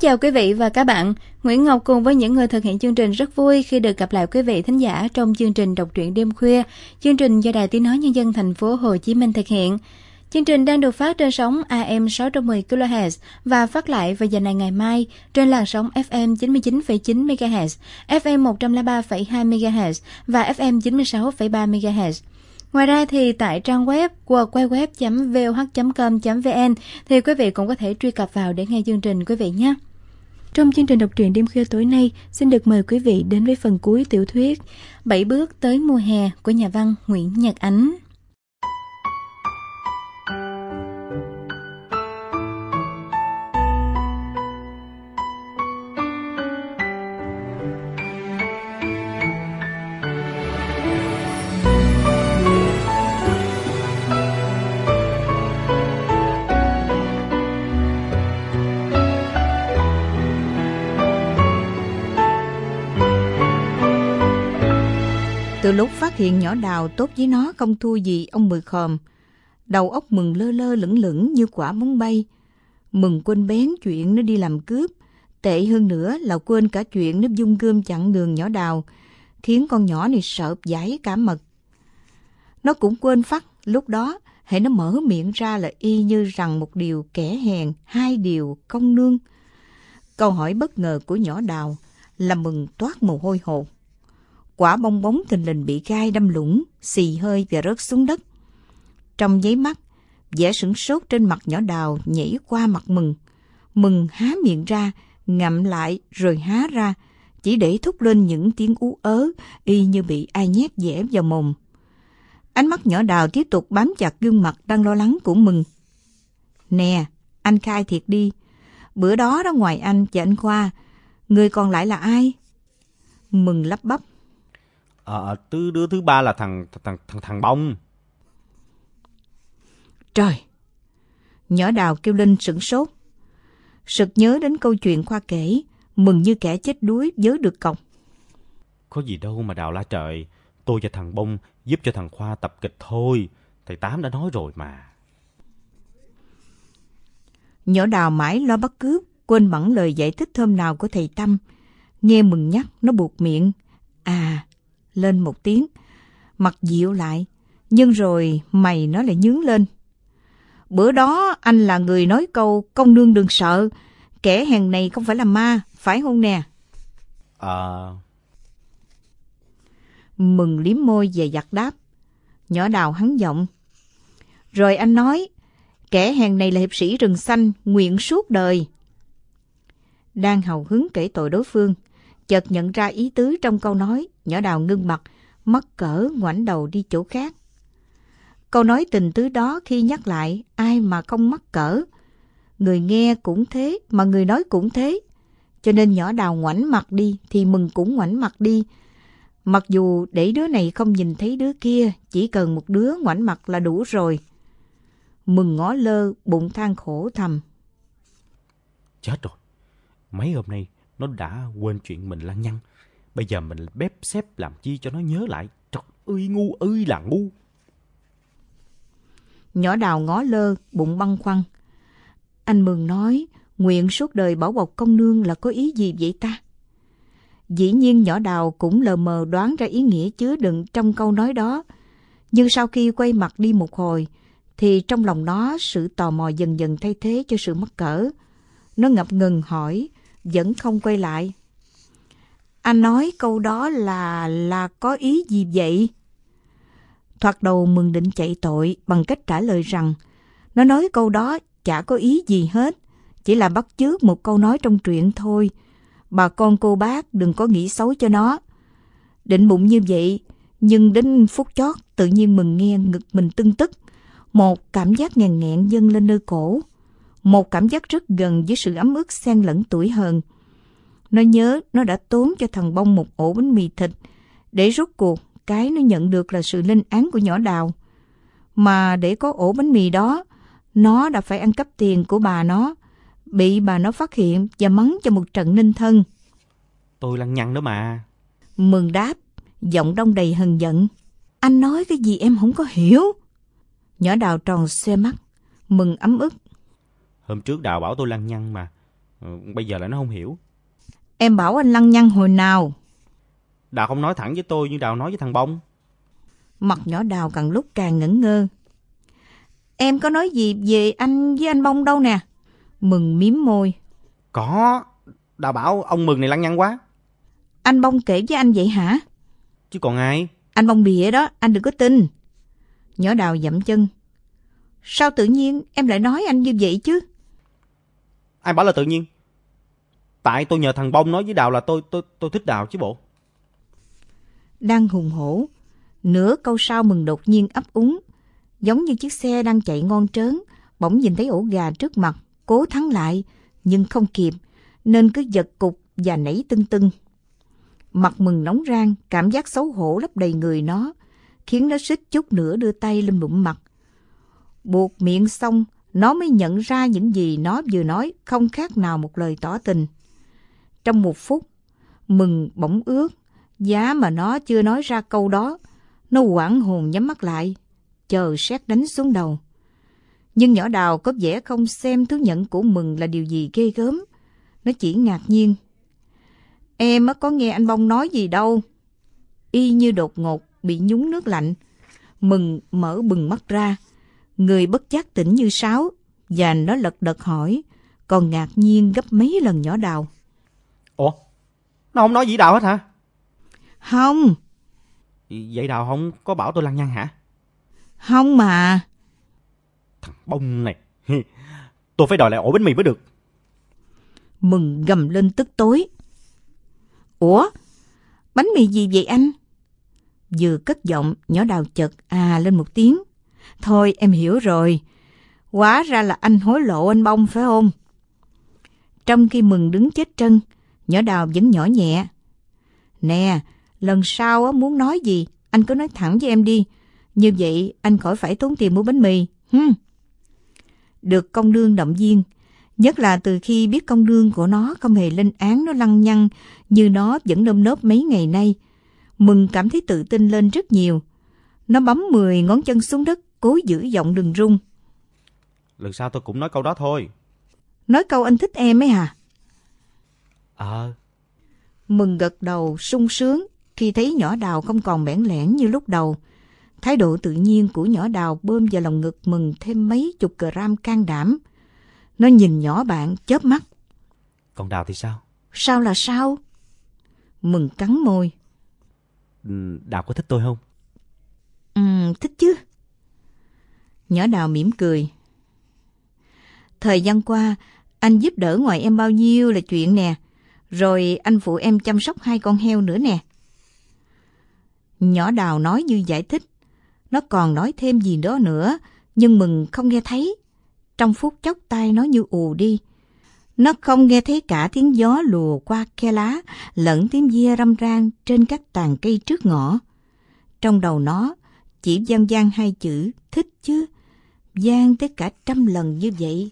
Chào quý vị và các bạn. Nguyễn Ngọc cùng với những người thực hiện chương trình rất vui khi được gặp lại quý vị thính giả trong chương trình đọc truyện đêm khuya, chương trình do Đài Tiếng nói nhân dân thành phố Hồ Chí Minh thực hiện. Chương trình đang được phát trên sóng AM 610 kHz và phát lại vào giờ này ngày mai trên làn sóng FM 99,9 MHz, FM 103,2 MHz và FM 96,3 MHz. Ngoài ra thì tại trang web www.voh.com.vn thì quý vị cũng có thể truy cập vào để nghe chương trình quý vị nhé. Trong chương trình đọc truyện đêm khuya tối nay, xin được mời quý vị đến với phần cuối tiểu thuyết Bảy bước tới mùa hè của nhà văn Nguyễn Nhật Ánh. Từ lúc phát hiện nhỏ đào tốt với nó không thua gì ông mười khòm. Đầu óc mừng lơ lơ lửng lửng như quả bóng bay. Mừng quên bén chuyện nó đi làm cướp. Tệ hơn nữa là quên cả chuyện nó dung gươm chặn đường nhỏ đào, khiến con nhỏ này sợ giải cả mật. Nó cũng quên phát lúc đó, hãy nó mở miệng ra là y như rằng một điều kẻ hèn, hai điều công nương. Câu hỏi bất ngờ của nhỏ đào là mừng toát mồ hôi hột. Quả bong bóng thình lình bị gai đâm lũng, xì hơi và rớt xuống đất. Trong giấy mắt, vẻ sửng sốt trên mặt nhỏ đào nhảy qua mặt mừng. Mừng há miệng ra, ngậm lại rồi há ra, chỉ để thúc lên những tiếng ú ớ, y như bị ai nhét dẻ vào mồm. Ánh mắt nhỏ đào tiếp tục bám chặt gương mặt đang lo lắng của mừng. Nè, anh khai thiệt đi. Bữa đó ra ngoài anh và anh Khoa, người còn lại là ai? Mừng lắp bắp. Ờ, thứ đứa thứ ba là thằng thằng thằng thằng bông. Trời! Nhỏ đào kêu lên sửng sốt. Sực nhớ đến câu chuyện Khoa kể, mừng như kẻ chết đuối vớ được cọc. Có gì đâu mà đào la trời. Tôi và thằng bông giúp cho thằng Khoa tập kịch thôi. Thầy Tám đã nói rồi mà. Nhỏ đào mãi lo bắt cướp, quên bẵng lời giải thích thơm nào của thầy Tâm. Nghe mừng nhắc, nó buộc miệng. À, lên một tiếng. Mặt dịu lại, nhưng rồi mày nó lại nhướng lên. Bữa đó anh là người nói câu công nương đừng sợ, kẻ hèn này không phải là ma, phải không nè? Ờ... Mừng liếm môi về giặt đáp. Nhỏ đào hắn giọng. Rồi anh nói, kẻ hèn này là hiệp sĩ rừng xanh, nguyện suốt đời. Đang hào hứng kể tội đối phương, chợt nhận ra ý tứ trong câu nói, nhỏ đào ngưng mặt, mất cỡ ngoảnh đầu đi chỗ khác. Câu nói tình tứ đó khi nhắc lại, ai mà không mắc cỡ. Người nghe cũng thế, mà người nói cũng thế. Cho nên nhỏ đào ngoảnh mặt đi, thì mừng cũng ngoảnh mặt đi. Mặc dù để đứa này không nhìn thấy đứa kia, chỉ cần một đứa ngoảnh mặt là đủ rồi. Mừng ngó lơ, bụng than khổ thầm. Chết rồi. Mấy hôm nay nó đã quên chuyện mình lăng nhăng. Bây giờ mình bếp xếp làm chi cho nó nhớ lại. Trời ơi ngu ơi là ngu. Nhỏ đào ngó lơ, bụng băng khoăn. Anh Mừng nói, nguyện suốt đời bảo bọc công nương là có ý gì vậy ta? Dĩ nhiên nhỏ đào cũng lờ mờ đoán ra ý nghĩa chứa đựng trong câu nói đó. Nhưng sau khi quay mặt đi một hồi, thì trong lòng nó sự tò mò dần dần thay thế cho sự mắc cỡ. Nó ngập ngừng hỏi, vẫn không quay lại. Anh nói câu đó là là có ý gì vậy? Thoạt đầu mừng định chạy tội bằng cách trả lời rằng nó nói câu đó chả có ý gì hết, chỉ là bắt chước một câu nói trong truyện thôi. Bà con cô bác đừng có nghĩ xấu cho nó. Định bụng như vậy, nhưng đến phút chót tự nhiên mừng nghe ngực mình tưng tức. Một cảm giác ngàn nghẹn dâng lên nơi cổ. Một cảm giác rất gần với sự ấm ức xen lẫn tuổi hờn. Nó nhớ nó đã tốn cho thằng bông một ổ bánh mì thịt để rốt cuộc cái nó nhận được là sự linh án của nhỏ đào. Mà để có ổ bánh mì đó, nó đã phải ăn cắp tiền của bà nó, bị bà nó phát hiện và mắng cho một trận ninh thân. Tôi lăng nhăng đó mà. Mừng đáp, giọng đông đầy hờn giận. Anh nói cái gì em không có hiểu. Nhỏ đào tròn xe mắt, mừng ấm ức. Hôm trước Đào bảo tôi lăng nhăng mà. Ừ, bây giờ lại nó không hiểu. Em bảo anh lăng nhăng hồi nào? Đào không nói thẳng với tôi như Đào nói với thằng Bông. Mặt nhỏ đào càng lúc càng ngẩn ngơ. Em có nói gì về anh với anh Bông đâu nè. Mừng miếm môi. Có. Đào bảo ông Mừng này lăng nhăng quá. Anh Bông kể với anh vậy hả? Chứ còn ai? Anh Bông bịa đó, anh đừng có tin. Nhỏ đào dậm chân. Sao tự nhiên em lại nói anh như vậy chứ? Ai bảo là tự nhiên? Tại tôi nhờ thằng Bông nói với Đào là tôi tôi tôi thích Đào chứ bộ. Đang hùng hổ. Nửa câu sau mừng đột nhiên ấp úng. Giống như chiếc xe đang chạy ngon trớn. Bỗng nhìn thấy ổ gà trước mặt. Cố thắng lại. Nhưng không kịp. Nên cứ giật cục và nảy tưng tưng. Mặt mừng nóng rang. Cảm giác xấu hổ lấp đầy người nó. Khiến nó xích chút nữa đưa tay lên bụng mặt. Buộc miệng xong. Nó mới nhận ra những gì nó vừa nói không khác nào một lời tỏ tình. Trong một phút, mừng bỗng ướt, giá mà nó chưa nói ra câu đó, nó quảng hồn nhắm mắt lại, chờ xét đánh xuống đầu. Nhưng nhỏ đào có vẻ không xem thứ nhận của mừng là điều gì ghê gớm. Nó chỉ ngạc nhiên. Em có nghe anh Bông nói gì đâu. Y như đột ngột bị nhúng nước lạnh. Mừng mở bừng mắt ra. Người bất giác tỉnh như sáo. Và nó lật đật hỏi. Còn ngạc nhiên gấp mấy lần nhỏ đào. Ủa? Nó không nói gì Đào hết hả? Không, Vậy Đào không có bảo tôi lăng nhăng hả? không mà. Thằng Bông này. tôi phải đòi lại ổ bánh mì mới được. Mừng gầm lên tức tối. Ủa? Bánh mì gì vậy anh? Vừa cất giọng, nhỏ đào chợt à lên một tiếng. Thôi em hiểu rồi. quá ra là anh hối lộ anh bông phải không? Trong khi mừng đứng chết chân, nhỏ đào vẫn nhỏ nhẹ. Nè, lần sau á, muốn nói gì, anh cứ nói thẳng với em đi. Như vậy anh khỏi phải tốn tiền mua bánh mì. Hừm. Được công đương động viên, nhất là từ khi biết công đương của nó không hề lên án nó lăng nhăng như nó vẫn nơm nớp mấy ngày nay. Mừng cảm thấy tự tin lên rất nhiều. Nó bấm 10 ngón chân xuống đất, cố giữ giọng đừng rung. Lần sau tôi cũng nói câu đó thôi. Nói câu anh thích em ấy hả? Ờ, Mừng gật đầu, sung sướng khi thấy nhỏ đào không còn bẽn lẽn như lúc đầu. Thái độ tự nhiên của nhỏ đào bơm vào lòng ngực mừng thêm mấy chục gram can đảm. Nó nhìn nhỏ bạn chớp mắt. còn Đào thì sao? Sao là sao? Mừng cắn môi. Ừ, Đào có thích tôi không? Ừm, thích chứ. Nhỏ đào mỉm cười. Thời gian qua, anh giúp đỡ ngoài em bao nhiêu là chuyện nè. Rồi anh phụ em chăm sóc hai con heo nữa nè. Nhỏ đào nói như giải thích. Nó còn nói thêm gì đó nữa, nhưng mừng không nghe thấy. Trong phút chốc tay nó như ù đi. Nó không nghe thấy cả tiếng gió lùa qua khe lá, lẫn tiếng dia râm ran trên các tàn cây trước ngõ. Trong đầu nó, chỉ gian gian hai chữ thích chứ, gian tới cả trăm lần như vậy.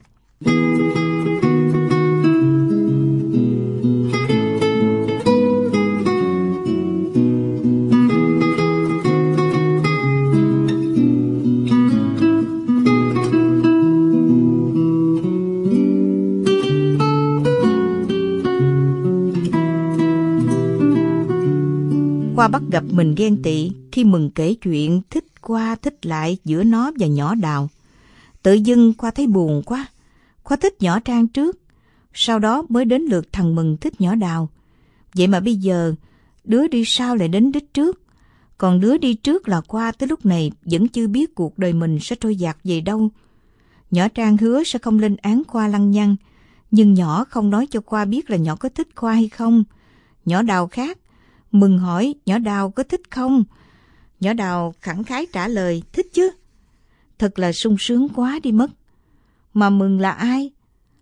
Khoa bắt gặp mình ghen tị khi mừng kể chuyện thích qua thích lại giữa nó và nhỏ đào. Tự dưng Khoa thấy buồn quá. Khoa thích nhỏ Trang trước, sau đó mới đến lượt thằng mừng thích nhỏ đào. Vậy mà bây giờ, đứa đi sau lại đến đích trước. Còn đứa đi trước là Khoa tới lúc này vẫn chưa biết cuộc đời mình sẽ trôi dạt về đâu. Nhỏ Trang hứa sẽ không lên án Khoa lăng nhăng, nhưng nhỏ không nói cho Khoa biết là nhỏ có thích Khoa hay không. Nhỏ đào khác, Mừng hỏi nhỏ đào có thích không? Nhỏ đào khẳng khái trả lời thích chứ. Thật là sung sướng quá đi mất. Mà Mừng là ai?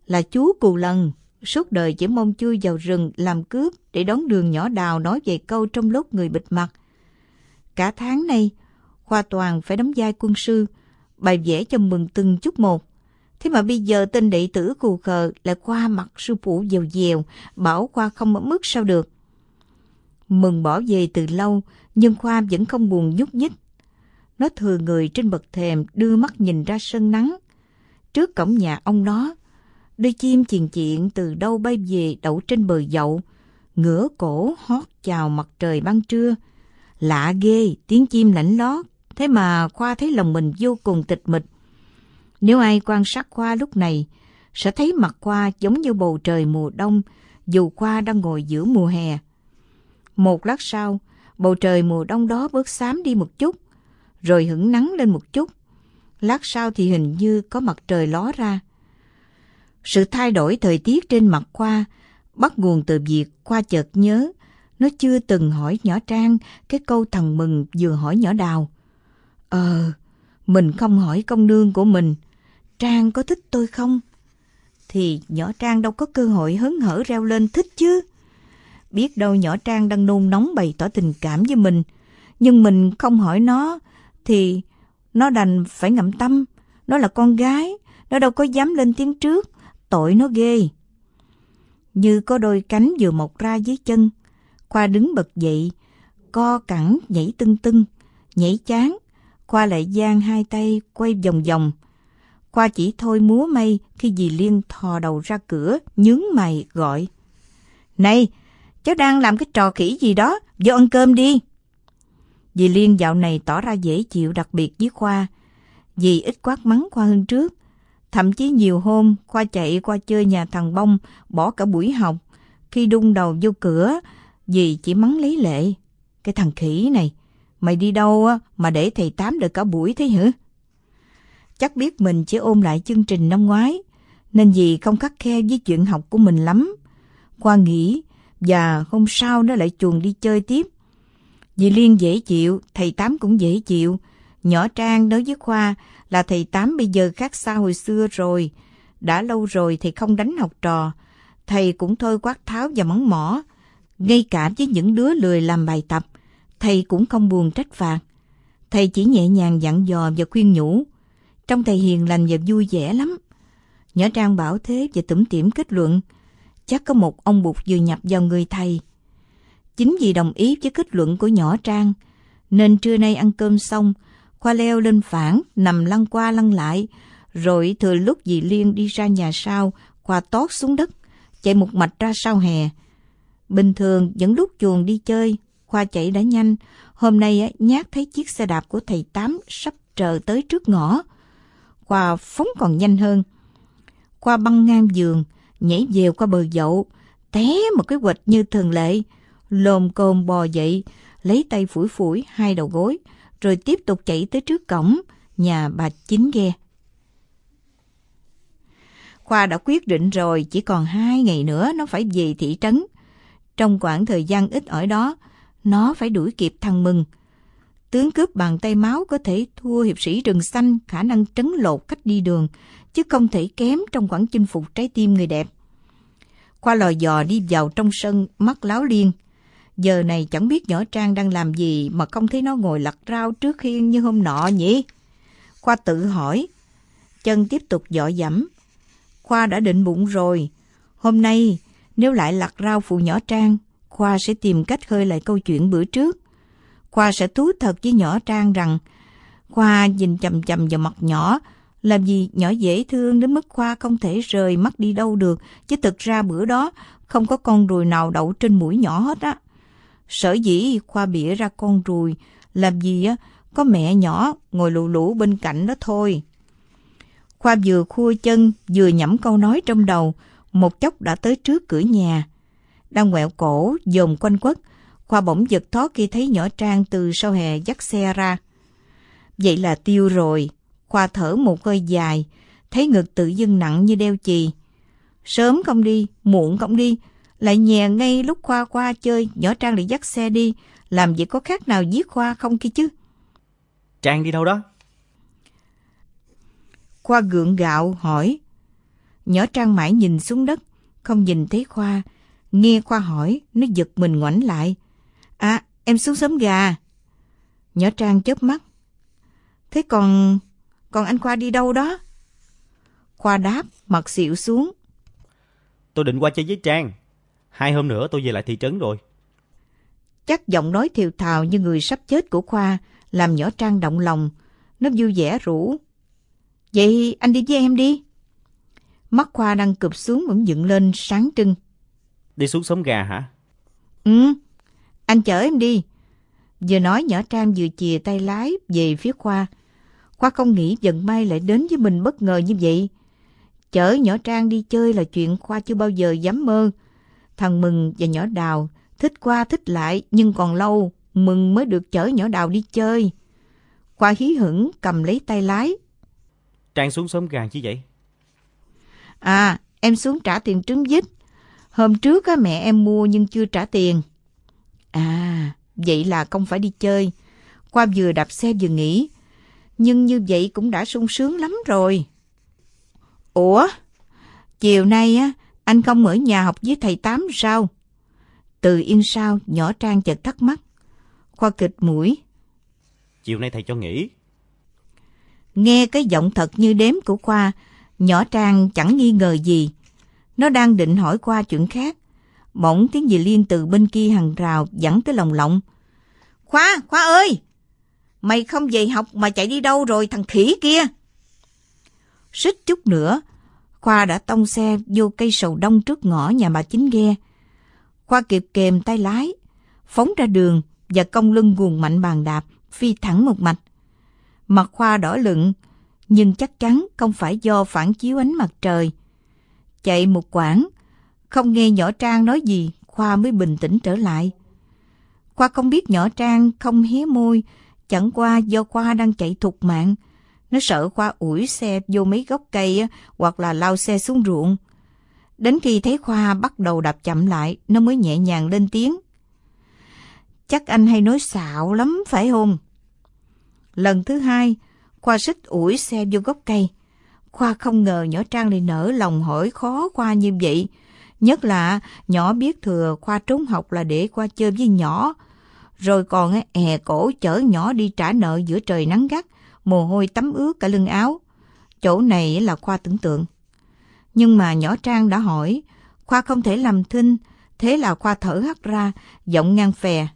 là chú cù lần, suốt đời chỉ mong chui vào rừng làm cướp để đón đường nhỏ đào nói về câu trong lúc người bịt mặt. Cả tháng nay, Khoa Toàn phải đóng vai quân sư, bài vẽ cho mừng từng chút một. Thế mà bây giờ tên đệ tử cù khờ lại qua mặt sư phụ dèo dèo, bảo Khoa không ở mức sao được. Mừng bỏ về từ lâu, nhưng Khoa vẫn không buồn nhúc nhích. Nó thừa người trên bậc thềm đưa mắt nhìn ra sân nắng. Trước cổng nhà ông nó, đôi chim chiền chiện từ đâu bay về đậu trên bờ dậu, ngửa cổ hót chào mặt trời ban trưa. Lạ ghê, tiếng chim lãnh lót, thế mà Khoa thấy lòng mình vô cùng tịch mịch. Nếu ai quan sát Khoa lúc này, sẽ thấy mặt Khoa giống như bầu trời mùa đông, dù Khoa đang ngồi giữa mùa hè. Một lát sau, bầu trời mùa đông đó bớt xám đi một chút, rồi hửng nắng lên một chút. Lát sau thì hình như có mặt trời ló ra. Sự thay đổi thời tiết trên mặt Khoa bắt nguồn từ việc Khoa chợt nhớ nó chưa từng hỏi nhỏ Trang cái câu thằng Mừng vừa hỏi nhỏ Đào. Ờ, mình không hỏi công nương của mình, Trang có thích tôi không? Thì nhỏ Trang đâu có cơ hội hớn hở reo lên thích chứ. Biết đâu nhỏ Trang đang nôn nóng bày tỏ tình cảm với mình, nhưng mình không hỏi nó, thì nó đành phải ngậm tâm. Nó là con gái, nó đâu có dám lên tiếng trước, tội nó ghê. Như có đôi cánh vừa mọc ra dưới chân, Khoa đứng bật dậy, co cẳng nhảy tưng tưng, nhảy chán. Khoa lại giang hai tay quay vòng vòng. Khoa chỉ thôi múa mây khi dì Liên thò đầu ra cửa, nhướng mày gọi. Này, cháu đang làm cái trò khỉ gì đó, vô ăn cơm đi. Dì Liên dạo này tỏ ra dễ chịu đặc biệt với Khoa. Dì ít quát mắng Khoa hơn trước. Thậm chí nhiều hôm, Khoa chạy qua chơi nhà thằng Bông, bỏ cả buổi học. Khi đung đầu vô cửa, dì chỉ mắng lấy lệ. Cái thằng khỉ này, mày đi đâu á mà để thầy Tám được cả buổi thế hả? Chắc biết mình chỉ ôm lại chương trình năm ngoái, nên dì không khắc khe với chuyện học của mình lắm. Khoa nghĩ, và hôm sau nó lại chuồn đi chơi tiếp. Dì Liên dễ chịu, thầy Tám cũng dễ chịu. Nhỏ Trang đối với Khoa là thầy Tám bây giờ khác xa hồi xưa rồi. Đã lâu rồi thầy không đánh học trò. Thầy cũng thôi quát tháo và mắng mỏ. Ngay cả với những đứa lười làm bài tập, thầy cũng không buồn trách phạt. Thầy chỉ nhẹ nhàng dặn dò và khuyên nhủ. Trong thầy hiền lành và vui vẻ lắm. Nhỏ Trang bảo thế và tủm tỉm kết luận. Chắc có một ông bụt vừa nhập vào người thầy. Chính vì đồng ý với kết luận của nhỏ Trang, nên trưa nay ăn cơm xong, Khoa leo lên phản, nằm lăn qua lăn lại, rồi thừa lúc dì Liên đi ra nhà sau, Khoa tót xuống đất, chạy một mạch ra sau hè. Bình thường, những lúc chuồng đi chơi, Khoa chạy đã nhanh. Hôm nay nhát thấy chiếc xe đạp của thầy Tám sắp trở tới trước ngõ. Khoa phóng còn nhanh hơn. Khoa băng ngang giường, nhảy dèo qua bờ dậu, té một cái quệt như thường lệ, lồm cồm bò dậy, lấy tay phủi phủi hai đầu gối, rồi tiếp tục chạy tới trước cổng nhà bà Chính ghe. Khoa đã quyết định rồi, chỉ còn hai ngày nữa nó phải về thị trấn. Trong khoảng thời gian ít ở đó, nó phải đuổi kịp thằng Mừng. Tướng cướp bàn tay máu có thể thua hiệp sĩ rừng xanh khả năng trấn lột cách đi đường, chứ không thể kém trong khoảng chinh phục trái tim người đẹp. Khoa lò dò đi vào trong sân, mắt láo liên. Giờ này chẳng biết nhỏ Trang đang làm gì mà không thấy nó ngồi lặt rau trước khiên như hôm nọ nhỉ? Khoa tự hỏi. Chân tiếp tục dọ dẫm. Khoa đã định bụng rồi. Hôm nay, nếu lại lặt rau phụ nhỏ Trang, Khoa sẽ tìm cách khơi lại câu chuyện bữa trước. Khoa sẽ thú thật với nhỏ Trang rằng Khoa nhìn chầm chầm vào mặt nhỏ làm gì nhỏ dễ thương đến mức Khoa không thể rời mắt đi đâu được, chứ thực ra bữa đó không có con ruồi nào đậu trên mũi nhỏ hết á. Sở dĩ Khoa bỉa ra con ruồi, làm gì á, có mẹ nhỏ ngồi lụ lũ bên cạnh đó thôi. Khoa vừa khua chân, vừa nhẩm câu nói trong đầu, một chốc đã tới trước cửa nhà. Đang quẹo cổ, dồn quanh quất, Khoa bỗng giật thót khi thấy nhỏ Trang từ sau hè dắt xe ra. Vậy là tiêu rồi, Khoa thở một hơi dài, thấy ngực tự dưng nặng như đeo chì. Sớm không đi, muộn không đi, lại nhè ngay lúc Khoa qua chơi, nhỏ Trang lại dắt xe đi, làm gì có khác nào giết Khoa không kia chứ. Trang đi đâu đó? Khoa gượng gạo hỏi, Nhỏ Trang mãi nhìn xuống đất, không nhìn thấy Khoa. Nghe Khoa hỏi, nó giật mình ngoảnh lại. À, em xuống sớm gà. Nhỏ Trang chớp mắt. Thế còn... còn anh Khoa đi đâu đó? Khoa đáp, mặt xịu xuống. Tôi định qua chơi với Trang. Hai hôm nữa tôi về lại thị trấn rồi. Chắc giọng nói thiều thào như người sắp chết của Khoa làm nhỏ Trang động lòng. Nó vui vẻ rủ. Vậy anh đi với em đi. Mắt Khoa đang cụp xuống bỗng dựng lên sáng trưng. Đi xuống sống gà hả? Ừ, anh chở em đi. Vừa nói nhỏ Trang vừa chìa tay lái về phía Khoa. Khoa không nghĩ vận may lại đến với mình bất ngờ như vậy. Chở nhỏ Trang đi chơi là chuyện Khoa chưa bao giờ dám mơ. Thằng Mừng và nhỏ Đào thích qua thích lại nhưng còn lâu Mừng mới được chở nhỏ Đào đi chơi. Khoa hí hửng cầm lấy tay lái. Trang xuống sớm gà chứ vậy? À, em xuống trả tiền trứng vít. Hôm trước á, mẹ em mua nhưng chưa trả tiền. À, vậy là không phải đi chơi. Khoa vừa đạp xe vừa nghỉ. Nhưng như vậy cũng đã sung sướng lắm rồi. Ủa? Chiều nay á, anh không ở nhà học với thầy Tám sao? Từ yên sao, nhỏ Trang chợt thắc mắc. Khoa kịch mũi. Chiều nay thầy cho nghỉ. Nghe cái giọng thật như đếm của Khoa, nhỏ Trang chẳng nghi ngờ gì. Nó đang định hỏi qua chuyện khác. Bỗng tiếng gì liên từ bên kia hàng rào dẫn tới lòng lộng. Khoa, Khoa ơi! Mày không về học mà chạy đi đâu rồi thằng khỉ kia? Xích chút nữa, Khoa đã tông xe vô cây sầu đông trước ngõ nhà bà Chính ghe. Khoa kịp kềm tay lái, phóng ra đường và cong lưng guồng mạnh bàn đạp, phi thẳng một mạch. Mặt Khoa đỏ lựng, nhưng chắc chắn không phải do phản chiếu ánh mặt trời. Chạy một quãng, không nghe nhỏ Trang nói gì, Khoa mới bình tĩnh trở lại. Khoa không biết nhỏ Trang không hé môi, chẳng qua do Khoa đang chạy thục mạng. Nó sợ Khoa ủi xe vô mấy gốc cây hoặc là lao xe xuống ruộng. Đến khi thấy Khoa bắt đầu đạp chậm lại, nó mới nhẹ nhàng lên tiếng. Chắc anh hay nói xạo lắm phải không? Lần thứ hai, Khoa xích ủi xe vô gốc cây. Khoa không ngờ nhỏ Trang lại nở lòng hỏi khó Khoa như vậy. Nhất là nhỏ biết thừa Khoa trốn học là để qua chơi với nhỏ. Rồi còn è cổ chở nhỏ đi trả nợ giữa trời nắng gắt, mồ hôi tắm ướt cả lưng áo. Chỗ này là Khoa tưởng tượng. Nhưng mà nhỏ Trang đã hỏi, Khoa không thể làm thinh, thế là Khoa thở hắt ra, giọng ngang phè.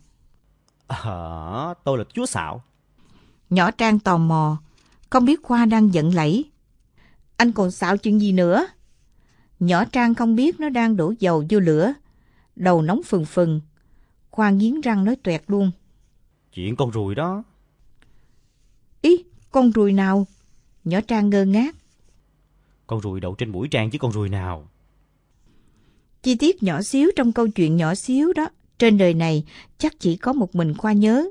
Ờ, tôi là chúa xạo. Nhỏ Trang tò mò, không biết Khoa đang giận lẫy. Anh còn xạo chuyện gì nữa? Nhỏ Trang không biết nó đang đổ dầu vô lửa. Đầu nóng phừng phừng. Khoa nghiến răng nói tuẹt luôn. Chuyện con ruồi đó. Ý, con ruồi nào? Nhỏ Trang ngơ ngác. Con ruồi đậu trên mũi Trang chứ con ruồi nào. Chi tiết nhỏ xíu trong câu chuyện nhỏ xíu đó, trên đời này chắc chỉ có một mình Khoa nhớ.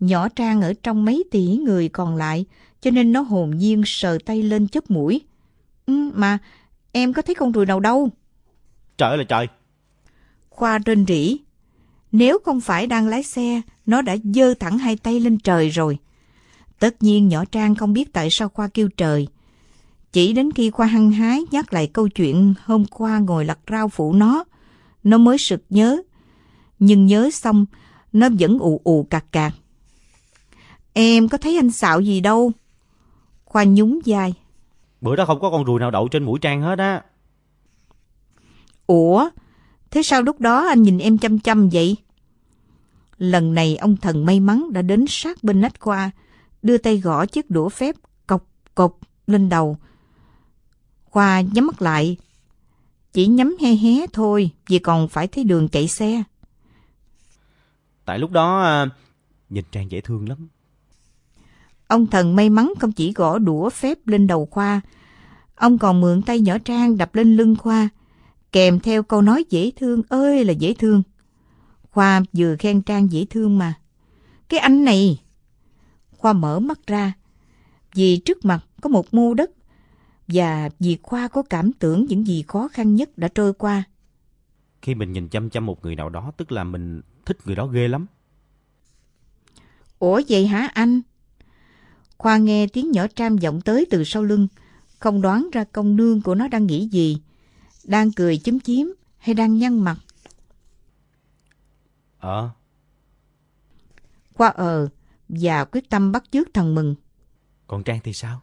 Nhỏ Trang ở trong mấy tỷ người còn lại, cho nên nó hồn nhiên sờ tay lên chớp mũi. Ừ, mà em có thấy con ruồi nào đâu? Trời ơi là trời! Khoa rên rỉ. Nếu không phải đang lái xe, nó đã dơ thẳng hai tay lên trời rồi. Tất nhiên nhỏ Trang không biết tại sao Khoa kêu trời. Chỉ đến khi Khoa hăng hái nhắc lại câu chuyện hôm qua ngồi lặt rau phụ nó, nó mới sực nhớ. Nhưng nhớ xong, nó vẫn ù ù cạc cạc. Em có thấy anh xạo gì đâu? Khoa nhún vai. Bữa đó không có con ruồi nào đậu trên mũi Trang hết á. Ủa, thế sao lúc đó anh nhìn em chăm chăm vậy? Lần này ông thần may mắn đã đến sát bên nách Khoa, đưa tay gõ chiếc đũa phép cộc cộc lên đầu. Khoa nhắm mắt lại, chỉ nhắm he hé thôi vì còn phải thấy đường chạy xe. Tại lúc đó à, nhìn Trang dễ thương lắm. Ông thần may mắn không chỉ gõ đũa phép lên đầu Khoa, ông còn mượn tay nhỏ Trang đập lên lưng Khoa, kèm theo câu nói dễ thương ơi là dễ thương. Khoa vừa khen Trang dễ thương mà. Cái anh này! Khoa mở mắt ra, vì trước mặt có một mô đất và vì Khoa có cảm tưởng những gì khó khăn nhất đã trôi qua. Khi mình nhìn chăm chăm một người nào đó tức là mình thích người đó ghê lắm. Ủa vậy hả anh? Khoa nghe tiếng nhỏ Tram vọng tới từ sau lưng. Không đoán ra công nương của nó đang nghĩ gì, đang cười chúm chím hay đang nhăn mặt. Ờ, Khoa ờ và quyết tâm bắt chước thằng Mừng. còn Trang thì sao?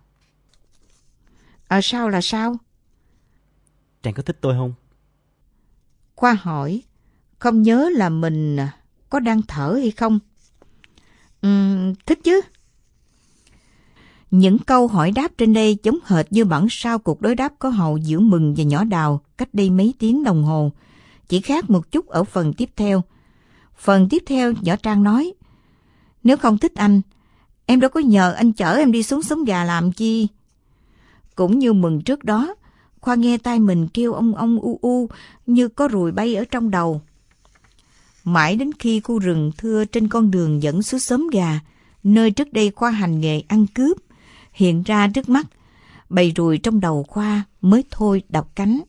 Ờ sao là sao? Trang có thích tôi không? Khoa hỏi, không nhớ là mình à, có đang thở hay không? Ừm, thích chứ. Những câu hỏi đáp trên đây giống hệt như bản sao cuộc đối đáp có hậu giữa Mừng và Nhỏ Đào cách đây mấy tiếng đồng hồ. Chỉ khác một chút ở phần tiếp theo. Phần tiếp theo Nhỏ Trang nói, nếu không thích anh, em đâu có nhờ anh chở em đi xuống sống gà làm chi. Cũng như Mừng trước đó, Khoa nghe tai mình kêu ông ông u u như có ruồi bay ở trong đầu. Mãi đến khi khu rừng thưa trên con đường dẫn xuống xóm gà, nơi trước đây Khoa hành nghề ăn cướp, hiện ra trước mắt, bầy ruồi trong đầu Khoa mới thôi đọc cánh.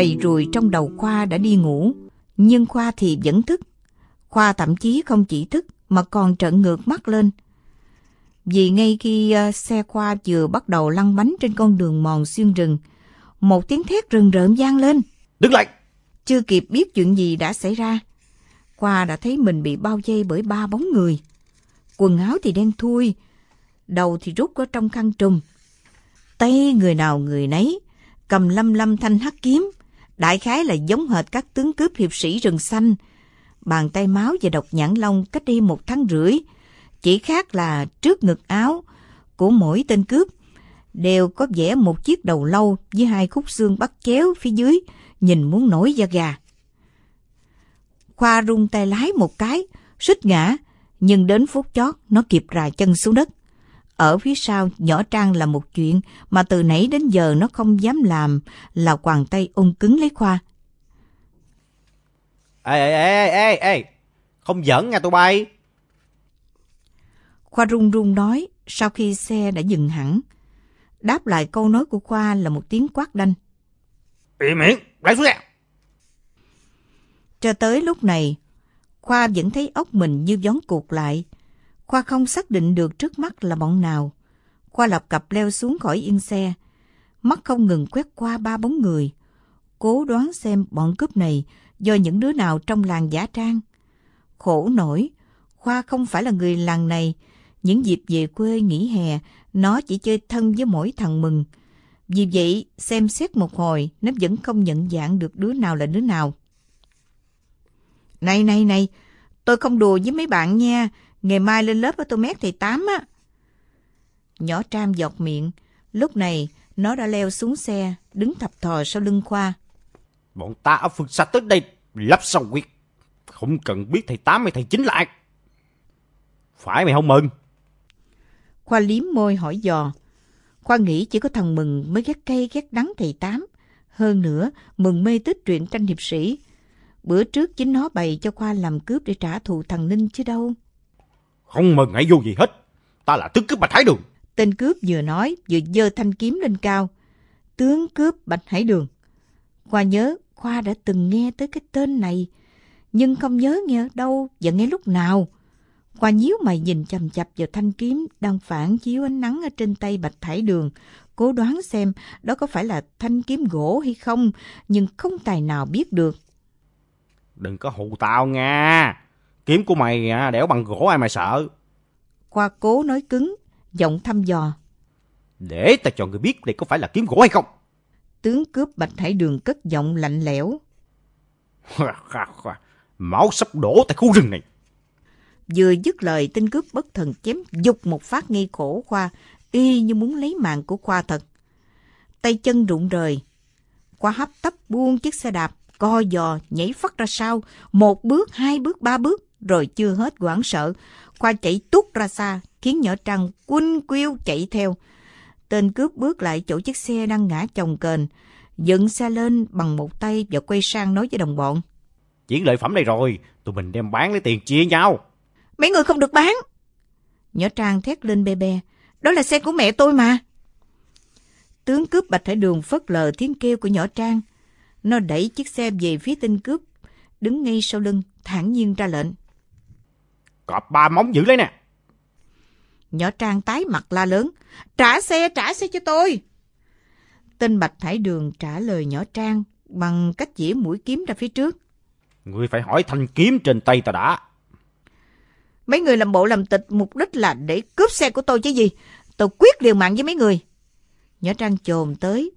Bầy ruồi trong đầu Khoa đã đi ngủ, nhưng Khoa thì vẫn thức. Khoa thậm chí không chỉ thức mà còn trợn ngược mắt lên. Vì ngay khi ờ, xe Khoa vừa bắt đầu lăn bánh trên con đường mòn xuyên rừng, một tiếng thét rừng rợn vang lên. Đứng lại! Chưa kịp biết chuyện gì đã xảy ra, Khoa đã thấy mình bị bao vây bởi ba bóng người. Quần áo thì đen thui, đầu thì rút ở trong khăn trùm. Tay người nào người nấy, cầm lâm lâm thanh hắc kiếm, đại khái là giống hệt các tướng cướp hiệp sĩ rừng xanh. Bàn tay máu và độc nhãn long cách đi một tháng rưỡi, chỉ khác là trước ngực áo của mỗi tên cướp đều có vẽ một chiếc đầu lâu với hai khúc xương bắt chéo phía dưới, nhìn muốn nổi da gà. Khoa rung tay lái một cái, xích ngã, nhưng đến phút chót nó kịp rà chân xuống đất. Ở phía sau nhỏ Trang là một chuyện mà từ nãy đến giờ nó không dám làm là quàng tay ôm cứng lấy Khoa. Ê, ê, ê, ê, ê! Không giỡn nha tụi bay! Khoa run run nói sau khi xe đã dừng hẳn. Đáp lại câu nói của Khoa là một tiếng quát đanh. Im miệng! Lại xuống nè! Cho tới lúc này, Khoa vẫn thấy ốc mình như gión cụt lại. Khoa không xác định được trước mắt là bọn nào. Khoa lập cập leo xuống khỏi yên xe. Mắt không ngừng quét qua ba bóng người. Cố đoán xem bọn cướp này do những đứa nào trong làng giả trang. Khổ nổi, Khoa không phải là người làng này. Những dịp về quê nghỉ hè, nó chỉ chơi thân với mỗi thằng mừng. Vì vậy, xem xét một hồi, nó vẫn không nhận dạng được đứa nào là đứa nào. Này, này, này, tôi không đùa với mấy bạn nha. Ngày mai lên lớp tôi mét thầy Tám á. Nhỏ Tram giọt miệng. Lúc này, nó đã leo xuống xe, đứng thập thò sau lưng Khoa. Bọn ta ở phương xa tới đây lắp xong quyết. Không cần biết thầy Tám hay thầy Chính là ai. Phải mày không mừng? Khoa liếm môi hỏi dò. Khoa nghĩ chỉ có thằng Mừng mới ghét cay ghét đắng thầy Tám. Hơn nữa, Mừng mê tích truyện tranh hiệp sĩ. Bữa trước chính nó bày cho Khoa làm cướp để trả thù thằng Ninh chứ đâu. Không mừng hay vô gì hết. Ta là tướng cướp Bạch Hải Đường. Tên cướp vừa nói vừa giơ thanh kiếm lên cao. Tướng cướp Bạch Hải Đường. Khoa nhớ Khoa đã từng nghe tới cái tên này, nhưng không nhớ nghe ở đâu và nghe lúc nào. Khoa nhíu mày nhìn chằm chặp vào thanh kiếm đang phản chiếu ánh nắng ở trên tay Bạch Hải Đường, cố đoán xem đó có phải là thanh kiếm gỗ hay không, nhưng không tài nào biết được. Đừng có hù tao nha. Kiếm của mày à, đẽo bằng gỗ ai mà sợ. Khoa cố nói cứng, giọng thăm dò. Để ta cho người biết đây có phải là kiếm gỗ hay không. Tướng cướp Bạch Hải Đường cất giọng lạnh lẽo. Máu sắp đổ tại khu rừng này. Vừa dứt lời tên cướp bất thần chém dục một phát ngay cổ Khoa, y như muốn lấy mạng của Khoa thật. Tay chân rụng rời. Khoa hấp tấp buông chiếc xe đạp, co giò, nhảy phát ra sau, một bước, hai bước, ba bước, rồi chưa hết hoảng sợ. Khoa chạy tút ra xa, khiến nhỏ Trăng quinh quyêu chạy theo. Tên cướp bước lại chỗ chiếc xe đang ngã chồng kềnh, dựng xe lên bằng một tay và quay sang nói với đồng bọn. Chuyển lợi phẩm này rồi, tụi mình đem bán lấy tiền chia nhau. Mấy người không được bán. Nhỏ Trang thét lên bê bê. Đó là xe của mẹ tôi mà. tướng cướp Bạch Hải Đường phớt lờ tiếng kêu của nhỏ Trang. Nó đẩy chiếc xe về phía tên cướp, đứng ngay sau lưng, thản nhiên ra lệnh. Cọp ba móng giữ lấy nè. Nhỏ Trang tái mặt la lớn. Trả xe, trả xe cho tôi. Tên Bạch Hải Đường trả lời nhỏ Trang bằng cách chỉ mũi kiếm ra phía trước. Ngươi phải hỏi thanh kiếm trên tay ta đã. Mấy người làm bộ làm tịch mục đích là để cướp xe của tôi chứ gì. Tôi quyết liều mạng với mấy người. Nhỏ Trang chồm tới,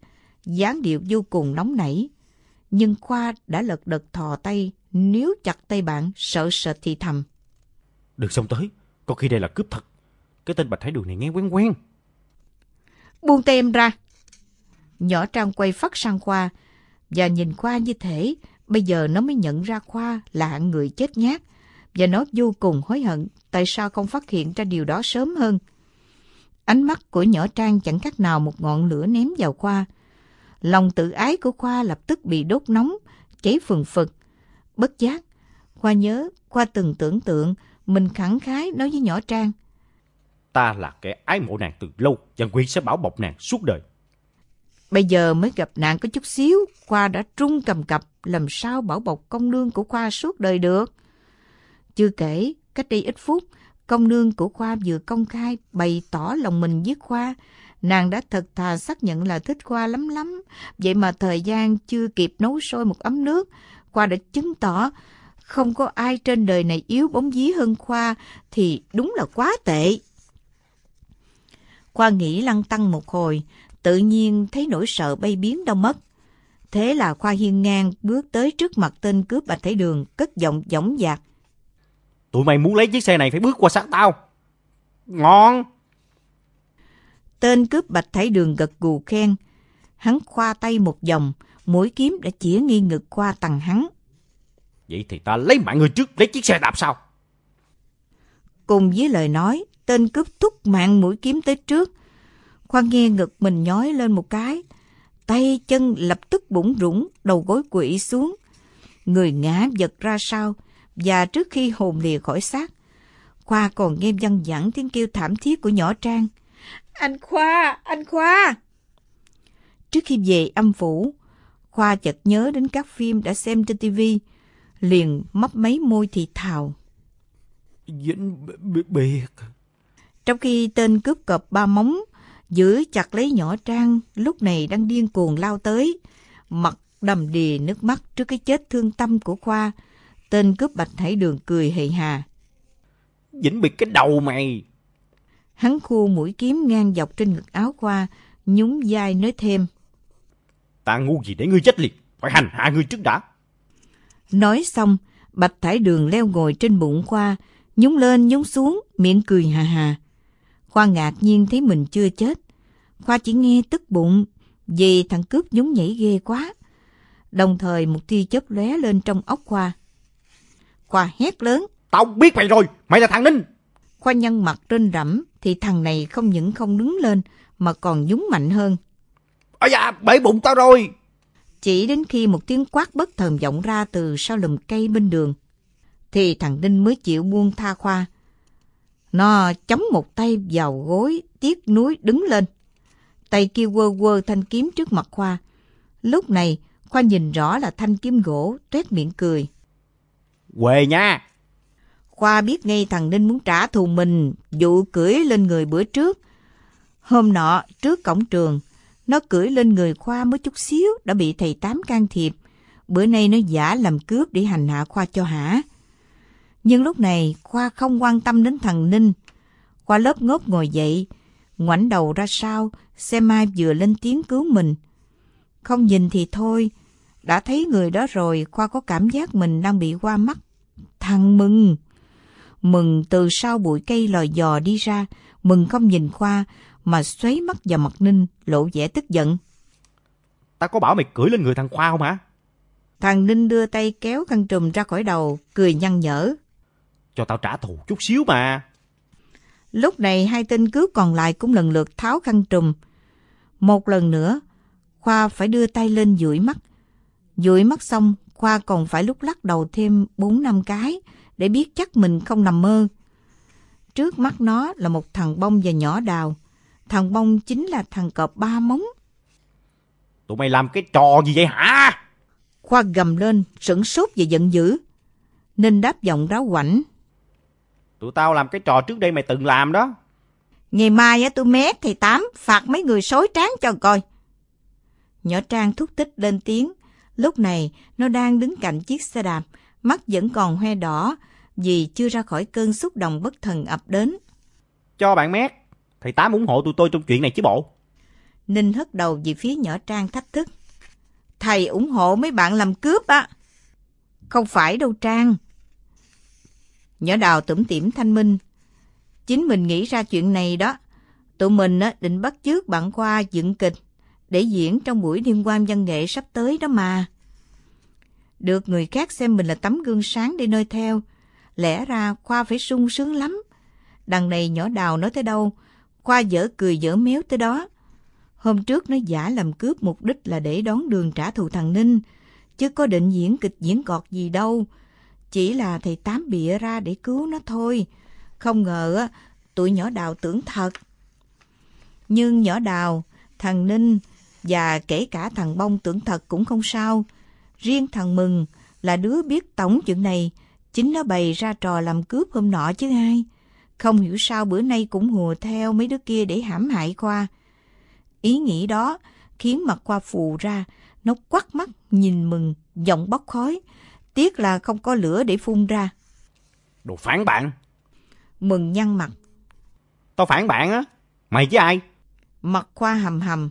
dáng điệu vô cùng nóng nảy. Nhưng Khoa đã lật đật thò tay, níu chặt tay bạn, sợ sệt thì thầm. Đừng xông tới, có khi đây là cướp thật. Cái tên Bạch Thái Đường này nghe quen quen. Buông tay em ra. Nhỏ Trang quay phát sang Khoa, và nhìn Khoa như thế, bây giờ nó mới nhận ra Khoa là hạng người chết nhát, và nó vô cùng hối hận tại sao không phát hiện ra điều đó sớm hơn. Ánh mắt của nhỏ Trang chẳng khác nào một ngọn lửa ném vào Khoa. Lòng tự ái của Khoa lập tức bị đốt nóng, cháy phừng phực. Bất giác, Khoa nhớ, Khoa từng tưởng tượng mình khẳng khái nói với nhỏ Trang. Ta là kẻ ái mộ nàng từ lâu, và quyền sẽ bảo bọc nàng suốt đời. Bây giờ mới gặp nạn có chút xíu, Khoa đã trung cầm cập, làm sao bảo bọc công nương của Khoa suốt đời được. Chưa kể, cách đây ít phút, công nương của Khoa vừa công khai bày tỏ lòng mình với Khoa. Nàng đã thật thà xác nhận là thích Khoa lắm lắm. Vậy mà thời gian chưa kịp nấu sôi một ấm nước, Khoa đã chứng tỏ không có ai trên đời này yếu bóng dí hơn Khoa thì đúng là quá tệ. Khoa nghĩ lăng tăng một hồi, tự nhiên thấy nỗi sợ bay biến đâu mất. Thế là Khoa hiên ngang bước tới trước mặt tên cướp bạch thấy đường, cất giọng dõng dạc. Tụi mày muốn lấy chiếc xe này phải bước qua sát tao. Ngon! Tên cướp bạch thải đường gật gù khen. Hắn khoa tay một vòng, mũi kiếm đã chĩa nghi ngực qua tầng hắn. Vậy thì ta lấy mạng người trước, lấy chiếc xe đạp sau. Cùng với lời nói, tên cướp thúc mạng mũi kiếm tới trước. Khoa nghe ngực mình nhói lên một cái. Tay chân lập tức bủng rủng, đầu gối quỵ xuống. Người ngã giật ra sau, và trước khi hồn lìa khỏi xác, Khoa còn nghe văng vẳng tiếng kêu thảm thiết của nhỏ Trang. Anh Khoa! Anh Khoa! Trước khi về âm phủ, Khoa chợt nhớ đến các phim đã xem trên TV, liền mấp mấy môi thì thào. Vĩnh biệt. Trong khi tên cướp cọp ba móng giữ chặt lấy nhỏ Trang lúc này đang điên cuồng lao tới, mặt đầm đìa nước mắt trước cái chết thương tâm của Khoa, Tên cướp bạch hải đường cười hề hà. Vĩnh biệt cái đầu mày. Hắn khu mũi kiếm ngang dọc trên ngực áo qua, nhún vai nói thêm. Ta ngu gì để ngươi chết liệt, phải hành hạ ngươi trước đã. Nói xong, bạch thải đường leo ngồi trên bụng Khoa, nhún lên nhún xuống, miệng cười hà hà. Khoa ngạc nhiên thấy mình chưa chết. Khoa chỉ nghe tức bụng, vì thằng cướp nhún nhảy ghê quá. Đồng thời một tia chớp lóe lên trong óc Khoa. Khoa hét lớn. Tao biết mày rồi, mày là thằng Ninh. Khoa nhân mặt trên rẫm thì thằng này không những không đứng lên mà còn nhúng mạnh hơn. Ôi da, bể bụng tao rồi. Chỉ đến khi một tiếng quát bất thần vọng ra từ sau lùm cây bên đường, thì thằng Ninh mới chịu buông tha Khoa. Nó chống một tay vào gối, tiếc núi đứng lên. Tay kia quơ quơ thanh kiếm trước mặt Khoa. Lúc này, Khoa nhìn rõ là thanh kiếm gỗ, tuét miệng cười. Quê nha. Khoa biết ngay thằng Ninh muốn trả thù mình, dụ cưỡi lên người bữa trước. Hôm nọ, trước cổng trường, nó cưỡi lên người Khoa mới chút xíu đã bị thầy Tám can thiệp. Bữa nay nó giả làm cướp để hành hạ Khoa cho hả. Nhưng lúc này, Khoa không quan tâm đến thằng Ninh. Khoa lớp ngốc ngồi dậy, ngoảnh đầu ra sau, xem ai vừa lên tiếng cứu mình. Không nhìn thì thôi, đã thấy người đó rồi, Khoa có cảm giác mình đang bị qua mắt. Thằng Mừng! Mừng từ sau bụi cây lòi dò đi ra, Mừng không nhìn Khoa, mà xoáy mắt vào mặt Ninh, lộ vẻ tức giận. Ta có bảo mày cưỡi lên người thằng Khoa không hả? Thằng Ninh đưa tay kéo khăn trùm ra khỏi đầu, cười nhăn nhở. Cho tao trả thù chút xíu mà. Lúc này hai tên cướp còn lại cũng lần lượt tháo khăn trùm. Một lần nữa, Khoa phải đưa tay lên dụi mắt, Dụi mắt xong, Khoa còn phải lúc lắc đầu thêm 4 năm cái để biết chắc mình không nằm mơ. Trước mắt nó là một thằng bông và nhỏ đào. Thằng bông chính là thằng cọp ba móng. Tụi mày làm cái trò gì vậy hả? Khoa gầm lên, sửng sốt và giận dữ. Ninh đáp giọng ráo quảnh. Tụi tao làm cái trò trước đây mày từng làm đó. Ngày mai á tôi mét thầy Tám phạt mấy người xối tráng cho coi. Nhỏ Trang thúc tích lên tiếng. Lúc này nó đang đứng cạnh chiếc xe đạp, mắt vẫn còn hoe đỏ vì chưa ra khỏi cơn xúc động bất thần ập đến. Cho bạn mét. Thầy Tám ủng hộ tụi tôi trong chuyện này chứ bộ. Ninh hất đầu về phía nhỏ Trang thách thức. Thầy ủng hộ mấy bạn làm cướp á. Không phải đâu Trang. Nhỏ đào tủm tỉm thanh minh. Chính mình nghĩ ra chuyện này đó. Tụi mình á, định bắt chước bạn qua dựng kịch để diễn trong buổi liên quan văn nghệ sắp tới đó mà. Được người khác xem mình là tấm gương sáng để noi theo. Lẽ ra Khoa phải sung sướng lắm. Đằng này nhỏ đào nói tới đâu, Khoa dở cười dở méo tới đó. Hôm trước nó giả làm cướp mục đích là để đón đường trả thù thằng Ninh, chứ có định diễn kịch diễn cọt gì đâu. Chỉ là thầy Tám bịa ra để cứu nó thôi. Không ngờ tụi nhỏ đào tưởng thật. Nhưng nhỏ đào, thằng Ninh và kể cả thằng Bông tưởng thật cũng không sao. Riêng thằng Mừng là đứa biết tổng chuyện này, chính nó bày ra trò làm cướp hôm nọ chứ ai. Không hiểu sao bữa nay cũng hùa theo mấy đứa kia để hãm hại Khoa. Ý nghĩ đó khiến mặt Khoa phù ra, nó quắt mắt nhìn Mừng, giọng bốc khói. Tiếc là không có lửa để phun ra. Đồ phản bạn. Mừng nhăn mặt. Tao phản bạn á. Mày với ai? Mặt Khoa hầm hầm.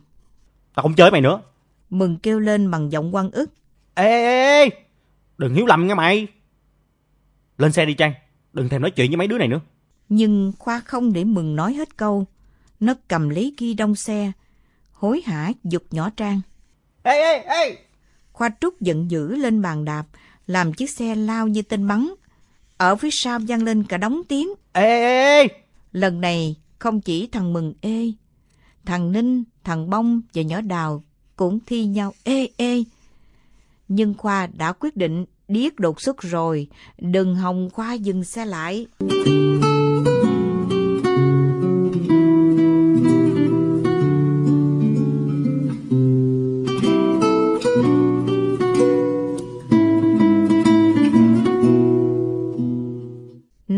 Tao không chơi mày nữa. Mừng kêu lên bằng giọng quan ức. Ê, ê, ê, đừng hiểu lầm nha mày. Lên xe đi Trang, đừng thèm nói chuyện với mấy đứa này nữa. Nhưng Khoa không để Mừng nói hết câu. Nó cầm lấy ghi đông xe, hối hả dục nhỏ Trang. Ê, ê, ê! Khoa trút giận dữ lên bàn đạp, làm chiếc xe lao như tên bắn. Ở phía sau vang lên cả đống tiếng. Ê, ê, ê! Lần này không chỉ thằng Mừng ê, thằng Ninh, thằng Bông và nhỏ Đào cũng thi nhau ê ê. Nhưng Khoa đã quyết định điếc đột xuất rồi, đừng hòng Khoa dừng xe lại.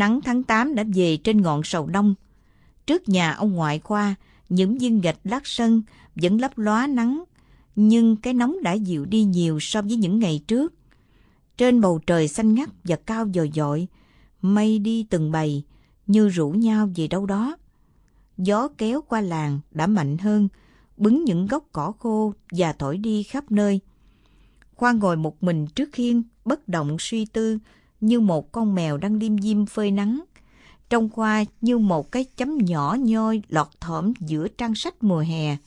Nắng tháng 8 đã về trên ngọn sầu đông. Trước nhà ông ngoại Khoa, những viên gạch lát sân vẫn lấp lóa nắng, nhưng cái nóng đã dịu đi nhiều so với những ngày trước. Trên bầu trời xanh ngắt và cao dồi dội, mây đi từng bầy, như rủ nhau về đâu đó. Gió kéo qua làng đã mạnh hơn, bứng những gốc cỏ khô và thổi đi khắp nơi. Khoa ngồi một mình trước khiên, bất động suy tư, như một con mèo đang liêm diêm phơi nắng. Trong Khoa như một cái chấm nhỏ nhoi lọt thỏm giữa trang sách mùa hè.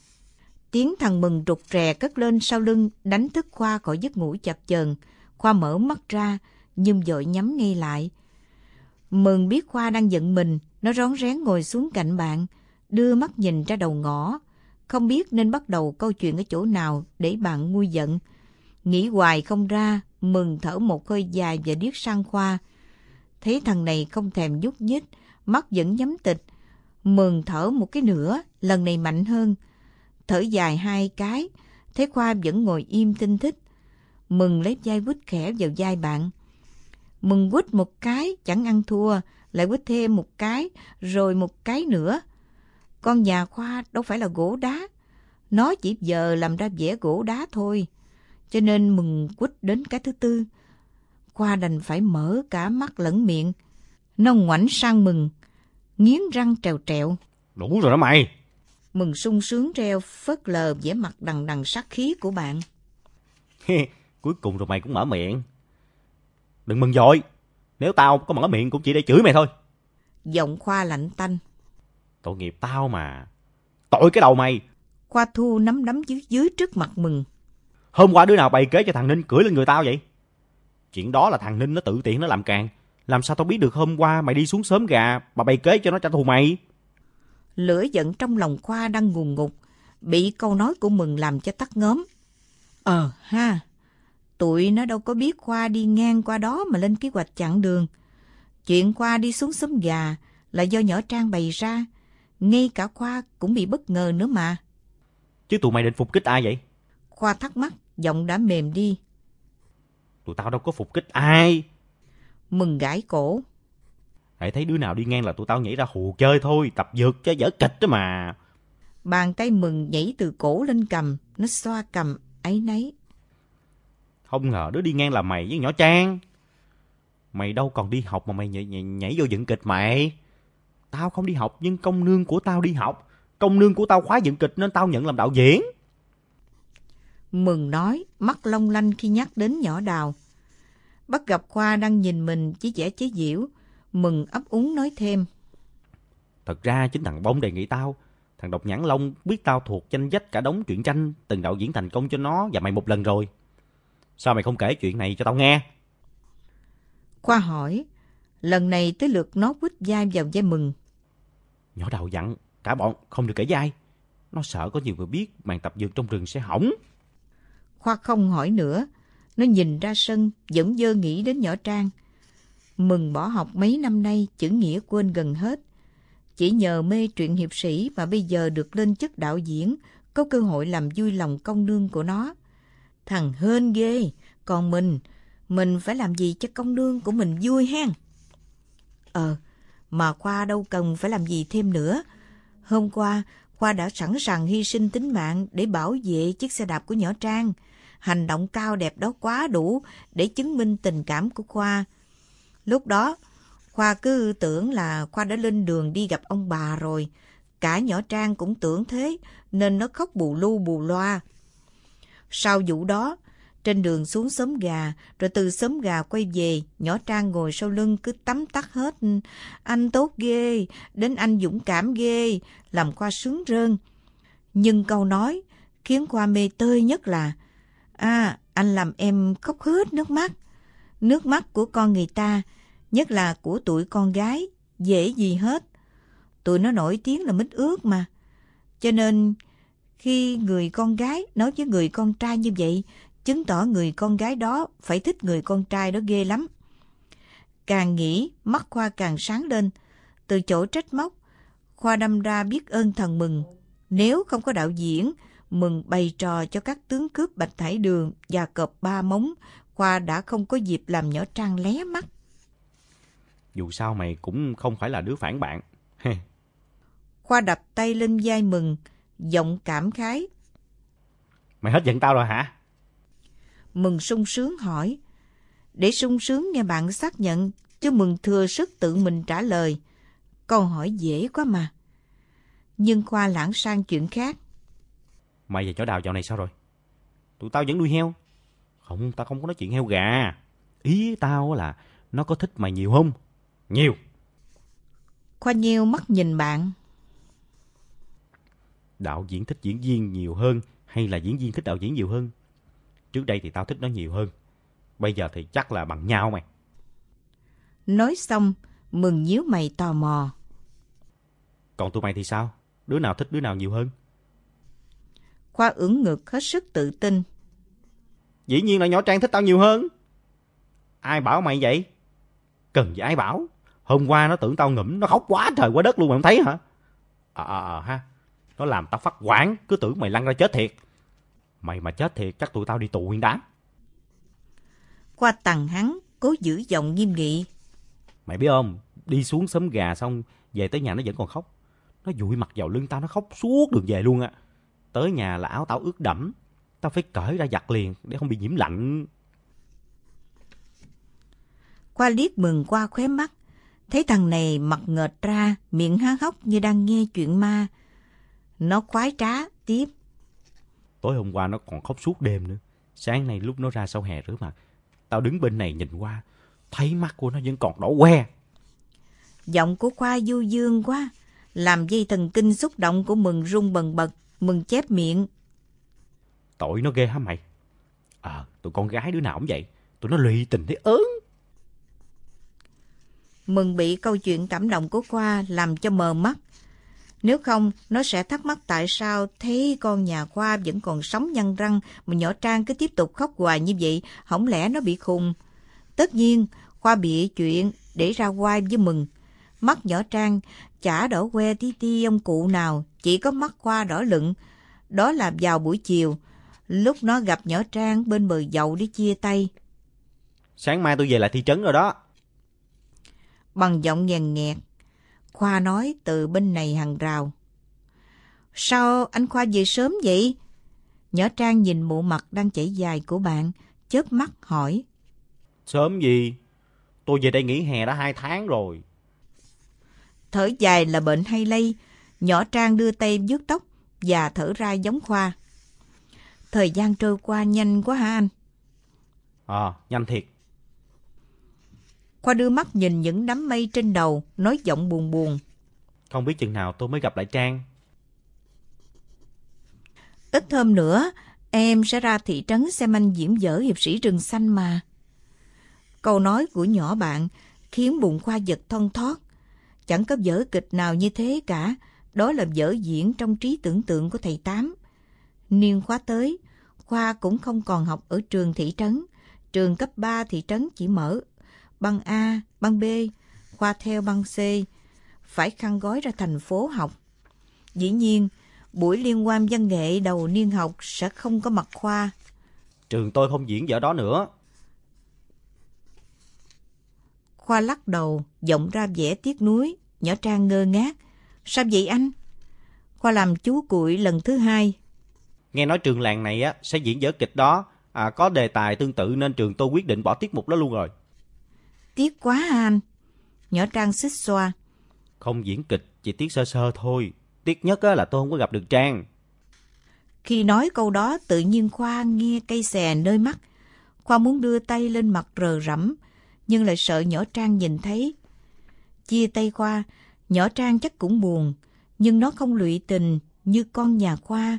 Tiếng thằng mừng rụt rè cất lên sau lưng đánh thức Khoa khỏi giấc ngủ chập chờn. Khoa mở mắt ra, nhưng vội nhắm ngay lại. Mừng biết Khoa đang giận mình, nó rón rén ngồi xuống cạnh bạn, đưa mắt nhìn ra đầu ngõ. Không biết nên bắt đầu câu chuyện ở chỗ nào để bạn nguôi giận. Nghĩ hoài không ra, mừng thở một hơi dài và điếc sang Khoa. Thấy thằng này không thèm nhúc nhích, mắt vẫn nhắm tịch. Mừng thở một cái nữa, lần này mạnh hơn. Thở dài hai cái, thấy Khoa vẫn ngồi im tinh thích. Mừng lấy vai quýt khẽ vào vai bạn. Mừng quýt một cái, chẳng ăn thua, lại quýt thêm một cái, rồi một cái nữa. Con nhà Khoa đâu phải là gỗ đá. Nó chỉ giờ làm ra vẽ gỗ đá thôi. Cho nên mừng quýt đến cái thứ tư. Khoa đành phải mở cả mắt lẫn miệng. Nó ngoảnh sang mừng, nghiến răng trèo trẹo. Đủ rồi đó mày. Mừng sung sướng treo phớt lờ vẻ mặt đằng đằng sát khí của bạn. Cuối cùng rồi mày cũng mở miệng. Đừng mừng dội. Nếu tao có mở miệng cũng chỉ để chửi mày thôi. Giọng Khoa lạnh tanh. Tội nghiệp tao mà. Tội cái đầu mày. Khoa thu nắm đấm dưới dưới trước mặt mừng. Hôm qua đứa nào bày kế cho thằng Ninh cưỡi lên người tao vậy? Chuyện đó là thằng Ninh nó tự tiện nó làm càng. Làm sao tao biết được hôm qua mày đi xuống sớm gà mà bày kế cho nó trả thù mày? Lửa giận trong lòng Khoa đang ngùn ngụt, bị câu nói của Mừng làm cho tắt ngóm. Ờ ha, tụi nó đâu có biết Khoa đi ngang qua đó mà lên kế hoạch chặn đường. Chuyện Khoa đi xuống sớm gà là do nhỏ Trang bày ra, ngay cả Khoa cũng bị bất ngờ nữa mà. Chứ tụi mày định phục kích ai vậy? Khoa thắc mắc, giọng đã mềm đi. Tụi tao đâu có phục kích ai. Mừng gãi cổ. Hãy thấy đứa nào đi ngang là tụi tao nhảy ra hù chơi thôi, tập dược cho dở kịch đó mà. Bàn tay mừng nhảy từ cổ lên cầm, nó xoa cầm, ấy nấy. Không ngờ đứa đi ngang là mày với nhỏ Trang. Mày đâu còn đi học mà mày nhảy, nhảy, nhảy vô dựng kịch mày. Tao không đi học nhưng công nương của tao đi học. Công nương của tao khóa dựng kịch nên tao nhận làm đạo diễn. Mừng nói, mắt long lanh khi nhắc đến nhỏ đào. Bắt gặp Khoa đang nhìn mình chỉ vẻ chế giễu. Mừng ấp úng nói thêm. Thật ra chính thằng Bông đề nghị tao. Thằng Độc Nhãn Long biết tao thuộc danh sách cả đống truyện tranh từng đạo diễn thành công cho nó và mày một lần rồi. Sao mày không kể chuyện này cho tao nghe? Khoa hỏi, lần này tới lượt nó quýt vai vào vai mừng. Nhỏ đầu dặn, cả bọn không được kể vai. Nó sợ có nhiều người biết màn tập dược trong rừng sẽ hỏng. Khoa không hỏi nữa, nó nhìn ra sân, vẫn dơ nghĩ đến nhỏ Trang. Mừng bỏ học mấy năm nay, chữ nghĩa quên gần hết. Chỉ nhờ mê truyện hiệp sĩ mà bây giờ được lên chức đạo diễn, có cơ hội làm vui lòng công nương của nó. Thằng hên ghê, còn mình, mình phải làm gì cho công nương của mình vui hen? Ờ, mà Khoa đâu cần phải làm gì thêm nữa. Hôm qua, Khoa đã sẵn sàng hy sinh tính mạng để bảo vệ chiếc xe đạp của nhỏ Trang. Hành động cao đẹp đó quá đủ để chứng minh tình cảm của Khoa. Lúc đó, Khoa cứ tưởng là Khoa đã lên đường đi gặp ông bà rồi. Cả nhỏ Trang cũng tưởng thế, nên nó khóc bù lu bù loa. Sau vụ đó, trên đường xuống xóm gà, rồi từ xóm gà quay về, nhỏ Trang ngồi sau lưng cứ tắm tắt hết. Anh tốt ghê, đến anh dũng cảm ghê, làm Khoa sướng rơn. Nhưng câu nói khiến Khoa mê tơi nhất là À, anh làm em khóc hết nước mắt. Nước mắt của con người ta, nhất là của tuổi con gái, dễ gì hết. Tụi nó nổi tiếng là mít ướt mà. Cho nên khi người con gái nói với người con trai như vậy, chứng tỏ người con gái đó phải thích người con trai đó ghê lắm. Càng nghĩ, mắt Khoa càng sáng lên. Từ chỗ trách móc, Khoa đâm ra biết ơn thần mừng. Nếu không có đạo diễn, mừng bày trò cho các tướng cướp Bạch Thải Đường và cọp ba móng, Khoa đã không có dịp làm nhỏ Trang lé mắt. Dù sao mày cũng không phải là đứa phản bạn. Khoa đập tay lên vai mừng, giọng cảm khái. Mày hết giận tao rồi hả? Mừng sung sướng hỏi. Để sung sướng nghe bạn xác nhận, chứ mừng thừa sức tự mình trả lời. Câu hỏi dễ quá mà. Nhưng Khoa lãng sang chuyện khác. Mày và chó đào dạo này sao rồi? Tụi tao vẫn nuôi heo. Không, tao không có nói chuyện heo gà. Ý tao là nó có thích mày nhiều không? Nhiều. Khoa nheo mắt nhìn bạn. Đạo diễn thích diễn viên nhiều hơn hay là diễn viên thích đạo diễn nhiều hơn? Trước đây thì tao thích nó nhiều hơn. Bây giờ thì chắc là bằng nhau mày. Nói xong, mừng nhíu mày tò mò. Còn tụi mày thì sao? Đứa nào thích đứa nào nhiều hơn? Khoa ưỡn ngực hết sức tự tin. Dĩ nhiên là nhỏ Trang thích tao nhiều hơn. Ai bảo mày vậy? Cần gì ai bảo? Hôm qua nó tưởng tao ngủm, nó khóc quá trời quá đất luôn mày không thấy hả? Ờ à, à, ha. Nó làm tao phát quản, cứ tưởng mày lăn ra chết thiệt. Mày mà chết thiệt chắc tụi tao đi tù nguyên đám. Khoa tằng hắn, cố giữ giọng nghiêm nghị. Mày biết không, đi xuống sớm gà xong, về tới nhà nó vẫn còn khóc. Nó dụi mặt vào lưng tao, nó khóc suốt đường về luôn á. Tới nhà là áo tao ướt đẫm. Tao phải cởi ra giặt liền để không bị nhiễm lạnh. Khoa liếc mừng qua khóe mắt. Thấy thằng này mặt ngợt ra, miệng há hốc như đang nghe chuyện ma. Nó khoái trá, tiếp. Tối hôm qua nó còn khóc suốt đêm nữa. Sáng nay lúc nó ra sau hè rửa mặt. Tao đứng bên này nhìn qua, thấy mắt của nó vẫn còn đỏ que. Giọng của Khoa du dương quá, làm dây thần kinh xúc động của Mừng rung bần bật, Mừng chép miệng. Tội nó ghê hả mày? Ờ, tụi con gái đứa nào cũng vậy, tụi nó lụy tình thấy ớn. Mừng bị câu chuyện cảm động của Khoa làm cho mờ mắt. Nếu không, nó sẽ thắc mắc tại sao thấy con nhà Khoa vẫn còn sống nhăn răng mà nhỏ Trang cứ tiếp tục khóc hoài như vậy, không lẽ nó bị khùng. Tất nhiên, Khoa bị chuyện để ra quai với Mừng. Mắt nhỏ Trang chả đỏ que tí ti ông cụ nào, chỉ có mắt Khoa đỏ lựng. Đó là vào buổi chiều. Lúc nó gặp nhỏ Trang bên bờ dậu để chia tay. Sáng mai tôi về lại thị trấn rồi đó. Bằng giọng nhàn nghẹt, Khoa nói từ bên này hàng rào. Sao anh Khoa về sớm vậy? Nhỏ Trang nhìn bộ mặt đang chảy dài của bạn, chớp mắt hỏi. Sớm gì? Tôi về đây nghỉ hè đã hai tháng rồi. Thở dài là bệnh hay lây, nhỏ Trang đưa tay vuốt tóc và thở ra giống Khoa. Thời gian trôi qua nhanh quá hả anh? Ờ, nhanh thiệt. Khoa đưa mắt nhìn những đám mây trên đầu, nói giọng buồn buồn. Không biết chừng nào tôi mới gặp lại Trang. Ít hôm nữa, em sẽ ra thị trấn xem anh diễm dở hiệp sĩ rừng xanh mà. Câu nói của nhỏ bạn khiến bụng Khoa giật thon thót. Chẳng có vở kịch nào như thế cả, đó là vở diễn trong trí tưởng tượng của thầy Tám. Niên khóa tới, Khoa cũng không còn học ở trường thị trấn. Trường cấp 3 thị trấn chỉ mở băng A, băng B, Khoa theo băng C, phải khăn gói ra thành phố học. Dĩ nhiên, buổi liên quan văn nghệ đầu niên học sẽ không có mặt Khoa. Trường tôi không diễn vở đó nữa. Khoa lắc đầu, giọng ra vẻ tiếc nuối, nhỏ Trang ngơ ngác. Sao vậy anh? Khoa làm chú cuội lần thứ hai. Nghe nói trường làng này á sẽ diễn vở kịch đó, à, có đề tài tương tự nên trường tôi quyết định bỏ tiết mục đó luôn rồi. Tiếc quá anh. Nhỏ Trang xích xoa. Không diễn kịch, chỉ tiếc sơ sơ thôi. Tiếc nhất á là tôi không có gặp được Trang. Khi nói câu đó, tự nhiên Khoa nghe cây xè nơi mắt. Khoa muốn đưa tay lên mặt rờ rẫm, nhưng lại sợ nhỏ Trang nhìn thấy. Chia tay Khoa, nhỏ Trang chắc cũng buồn, nhưng nó không lụy tình như con nhà Khoa.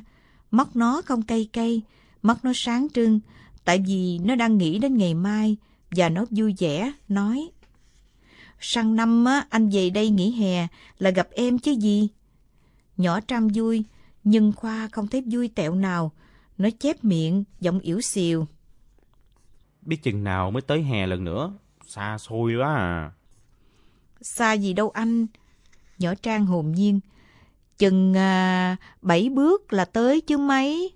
Mắt nó không cay cay, mắt nó sáng trưng, tại vì nó đang nghĩ đến ngày mai, và nó vui vẻ, nói. Sang năm á, anh về đây nghỉ hè là gặp em chứ gì? Nhỏ Trang vui, nhưng Khoa không thấy vui tẹo nào. Nó chép miệng, giọng yếu xìu. Biết chừng nào mới tới hè lần nữa. Xa xôi quá à. Xa gì đâu anh. Nhỏ Trang hồn nhiên. Chừng à, bảy bước là tới chứ mấy.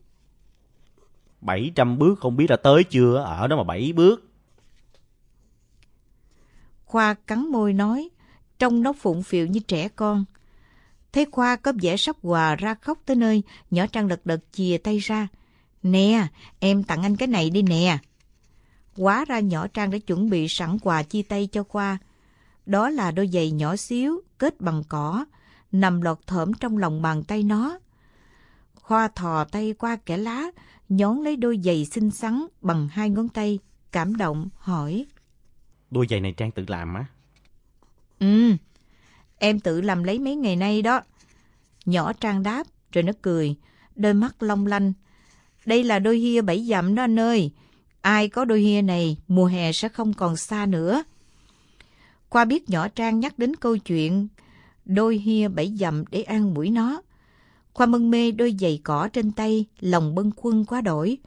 Bảy trăm bước không biết là tới chưa. Ở đó mà bảy bước. Khoa cắn môi nói, trông nó phụng phịu như trẻ con. Thấy Khoa có vẻ sắp hòa ra khóc tới nơi, nhỏ Trang lật đật chìa tay ra. Nè, em tặng anh cái này đi nè. Quá ra nhỏ Trang đã chuẩn bị sẵn quà chia tay cho Khoa. Đó là đôi giày nhỏ xíu, kết bằng cỏ, nằm lọt thởm trong lòng bàn tay nó. Khoa thò tay qua kẻ lá, nhón lấy đôi giày xinh xắn bằng hai ngón tay, cảm động, hỏi. Đôi giày này Trang tự làm á? Ừ, em tự làm lấy mấy ngày nay đó. Nhỏ Trang đáp, rồi nó cười, đôi mắt long lanh. Đây là đôi hia bảy dặm đó anh ơi. Ai có đôi hia này, mùa hè sẽ không còn xa nữa. Qua biết nhỏ Trang nhắc đến câu chuyện đôi hia bảy dặm để an mũi nó. Khoa mân mê đôi giày cỏ trên tay, lòng bâng khuâng quá đổi.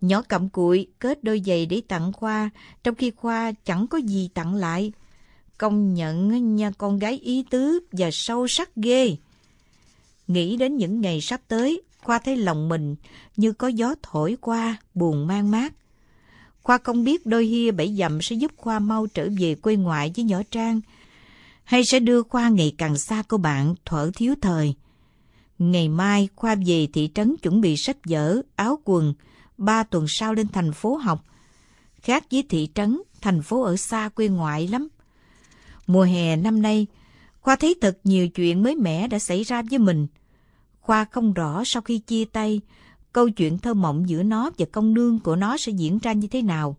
Nhỏ cặm cụi kết đôi giày để tặng Khoa, trong khi Khoa chẳng có gì tặng lại. Công nhận nha con gái ý tứ và sâu sắc ghê. Nghĩ đến những ngày sắp tới, Khoa thấy lòng mình như có gió thổi qua, buồn mang mát. Khoa không biết đôi hia bảy dặm sẽ giúp Khoa mau trở về quê ngoại với nhỏ Trang, hay sẽ đưa Khoa ngày càng xa cô bạn thở thiếu thời. Ngày mai Khoa về thị trấn chuẩn bị sách vở, áo quần, ba tuần sau lên thành phố học. Khác với thị trấn, thành phố ở xa quê ngoại lắm. Mùa hè năm nay, Khoa thấy thật nhiều chuyện mới mẻ đã xảy ra với mình. Khoa không rõ sau khi chia tay, câu chuyện thơ mộng giữa nó và công nương của nó sẽ diễn ra như thế nào.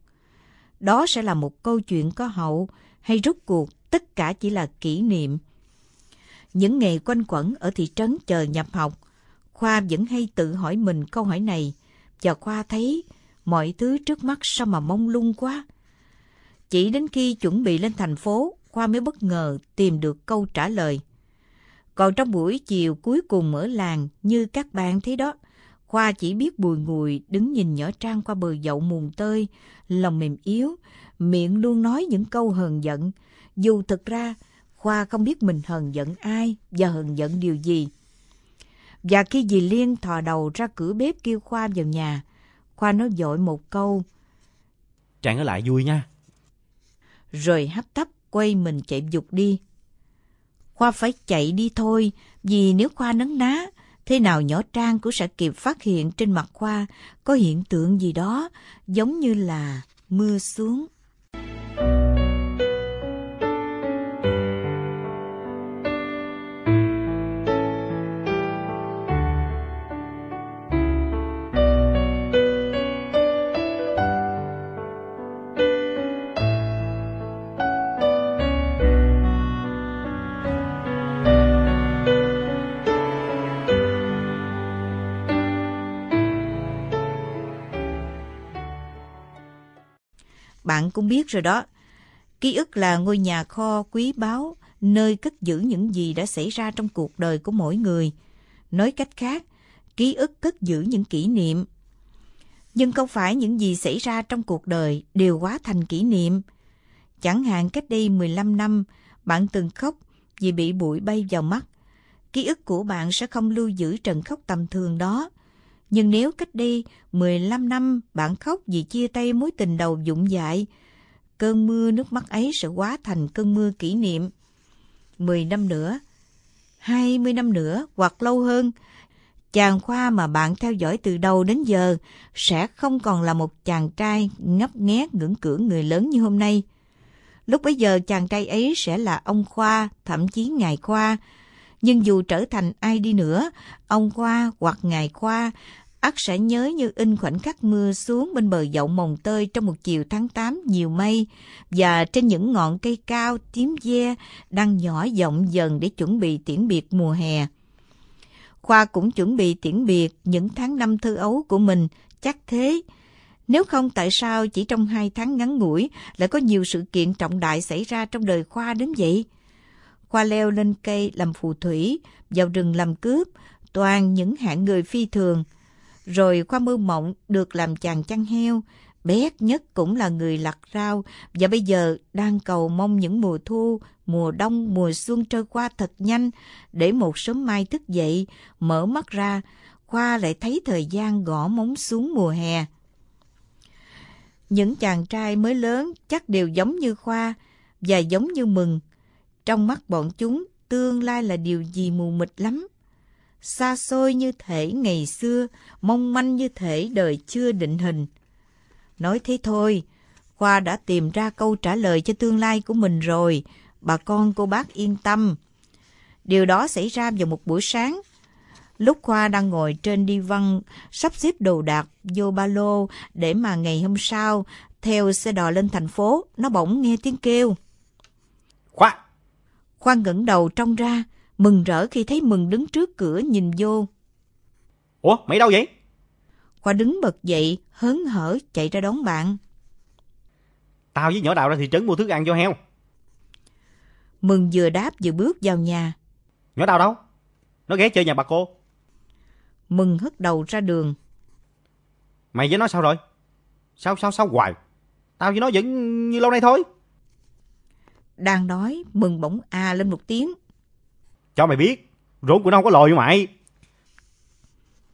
Đó sẽ là một câu chuyện có hậu hay rút cuộc tất cả chỉ là kỷ niệm. Những ngày quanh quẩn ở thị trấn chờ nhập học, Khoa vẫn hay tự hỏi mình câu hỏi này và Khoa thấy mọi thứ trước mắt sao mà mông lung quá. Chỉ đến khi chuẩn bị lên thành phố, Khoa mới bất ngờ tìm được câu trả lời. Còn trong buổi chiều cuối cùng ở làng như các bạn thấy đó, Khoa chỉ biết bùi ngùi đứng nhìn nhỏ Trang qua bờ dậu mùn tơi, lòng mềm yếu, miệng luôn nói những câu hờn giận. Dù thực ra, Khoa không biết mình hờn giận ai và hờn giận điều gì. Và khi dì Liên thò đầu ra cửa bếp kêu Khoa vào nhà, Khoa nói dội một câu, Trang ở lại vui nha. rồi hấp tấp quay mình chạy dục đi. Khoa phải chạy đi thôi, vì nếu Khoa nấn ná, thế nào nhỏ Trang cũng sẽ kịp phát hiện trên mặt Khoa có hiện tượng gì đó, giống như là mưa xuống. Bạn cũng biết rồi đó, ký ức là ngôi nhà kho quý báu, nơi cất giữ những gì đã xảy ra trong cuộc đời của mỗi người. Nói cách khác, ký ức cất giữ những kỷ niệm. Nhưng không phải những gì xảy ra trong cuộc đời đều hóa thành kỷ niệm. Chẳng hạn cách đây 15 năm, bạn từng khóc vì bị bụi bay vào mắt. Ký ức của bạn sẽ không lưu giữ trận khóc tầm thường đó. Nhưng nếu cách đây 15 năm bạn khóc vì chia tay mối tình đầu dũng dại, cơn mưa nước mắt ấy sẽ hóa thành cơn mưa kỷ niệm. 10 năm nữa, 20 năm nữa hoặc lâu hơn, chàng Khoa mà bạn theo dõi từ đầu đến giờ sẽ không còn là một chàng trai ngấp nghé ngưỡng cưỡng người lớn như hôm nay. Lúc bấy giờ chàng trai ấy sẽ là ông Khoa, thậm chí ngài Khoa. Nhưng dù trở thành ai đi nữa, ông qua hoặc ngài qua ắt sẽ nhớ như in khoảnh khắc mưa xuống bên bờ dậu mồng tơi trong một chiều tháng 8 nhiều mây và trên những ngọn cây cao tím ve đang nhỏ rộng dần để chuẩn bị tiễn biệt mùa hè. Khoa cũng chuẩn bị tiễn biệt những tháng năm thơ ấu của mình, chắc thế. Nếu không tại sao chỉ trong hai tháng ngắn ngủi lại có nhiều sự kiện trọng đại xảy ra trong đời Khoa đến vậy? Khoa leo lên cây làm phù thủy, vào rừng làm cướp, toàn những hạng người phi thường. Rồi Khoa mơ mộng được làm chàng chăn heo, bé nhất cũng là người lặt rau và bây giờ đang cầu mong những mùa thu, mùa đông, mùa xuân trôi qua thật nhanh để một sớm mai thức dậy, mở mắt ra, Khoa lại thấy thời gian gõ móng xuống mùa hè. Những chàng trai mới lớn chắc đều giống như Khoa và giống như Mừng. Trong mắt bọn chúng, tương lai là điều gì mù mịt lắm. Xa xôi như thể ngày xưa, mong manh như thể đời chưa định hình. Nói thế thôi, Khoa đã tìm ra câu trả lời cho tương lai của mình rồi. Bà con cô bác yên tâm. Điều đó xảy ra vào một buổi sáng. Lúc Khoa đang ngồi trên đi văn, sắp xếp đồ đạc vô ba lô để mà ngày hôm sau, theo xe đò lên thành phố, nó bỗng nghe tiếng kêu. Khoa! Khoa ngẩng đầu trông ra, mừng rỡ khi thấy Mừng đứng trước cửa nhìn vô. Ủa, mày đâu vậy? Khoa đứng bật dậy, hớn hở chạy ra đón bạn. Tao với nhỏ đào ra thị trấn mua thức ăn cho heo. Mừng vừa đáp vừa bước vào nhà. Nhỏ đào đâu? Nó ghé chơi nhà bà cô. Mừng hất đầu ra đường. Mày với nó sao rồi? Sao sao sao hoài? Tao với nó vẫn như lâu nay thôi. Đang nói, Mừng bỗng à lên một tiếng. Cho mày biết, rốn của nó không có lồi như mày.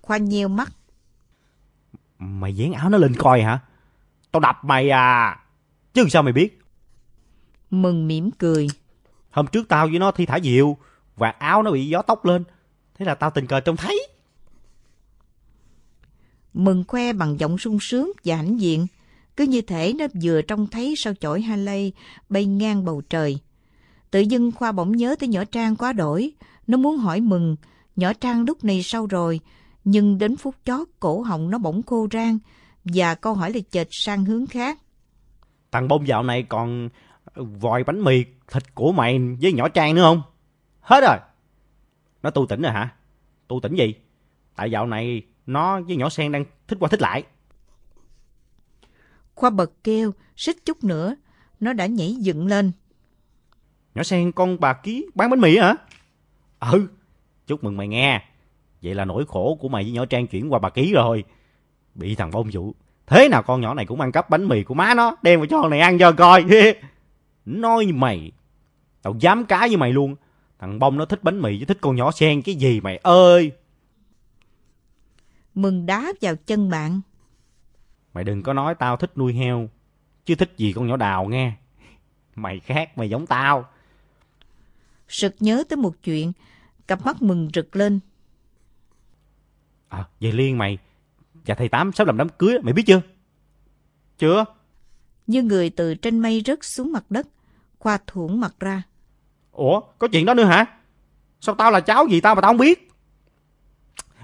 Khoa nheo mắt. Mày dán áo nó lên coi hả? Tao đập mày à. Chứ sao mày biết? Mừng mỉm cười. Hôm trước tao với nó thi thả diều và áo nó bị gió tóc lên. Thế là tao tình cờ trông thấy. Mừng khoe bằng giọng sung sướng và hãnh diện. Cứ như thể nó vừa trông thấy sao chổi Haley bay ngang bầu trời. Tự dưng Khoa bỗng nhớ tới nhỏ Trang quá đổi. Nó muốn hỏi Mừng, nhỏ Trang lúc này sao rồi? Nhưng đến phút chót cổ họng nó bỗng khô rang và câu hỏi là chệch sang hướng khác. Thằng bông dạo này còn vòi bánh mì thịt của mày với nhỏ Trang nữa không? Hết rồi. Nó tu tỉnh rồi hả? Tu tỉnh gì? Tại dạo này nó với nhỏ Sen đang thích qua thích lại. Khoa bật kêu, xích chút nữa, nó đã nhảy dựng lên. Nhỏ Sen con bà ký bán bánh mì hả? Ừ, chúc mừng mày nghe. Vậy là nỗi khổ của mày với nhỏ Trang chuyển qua bà ký rồi. Bị thằng bông dụ. Thế nào con nhỏ này cũng ăn cắp bánh mì của má nó, đem vào cho con này ăn cho coi. Nói mày, tao dám cá với mày luôn. Thằng bông nó thích bánh mì chứ thích con nhỏ Sen cái gì mày ơi. Mừng đá vào chân bạn. Mày đừng có nói tao thích nuôi heo, chứ thích gì con nhỏ đào nghe. Mày khác, mày giống tao. Sực nhớ tới một chuyện, cặp mắt mừng rực lên. À, vậy Liên mày và thầy Tám sắp làm đám cưới, mày biết chưa? Chưa? Như người từ trên mây rớt xuống mặt đất, Khoa thuổng mặt ra. Ủa, có chuyện đó nữa hả? Sao tao là cháu gì tao mà tao không biết?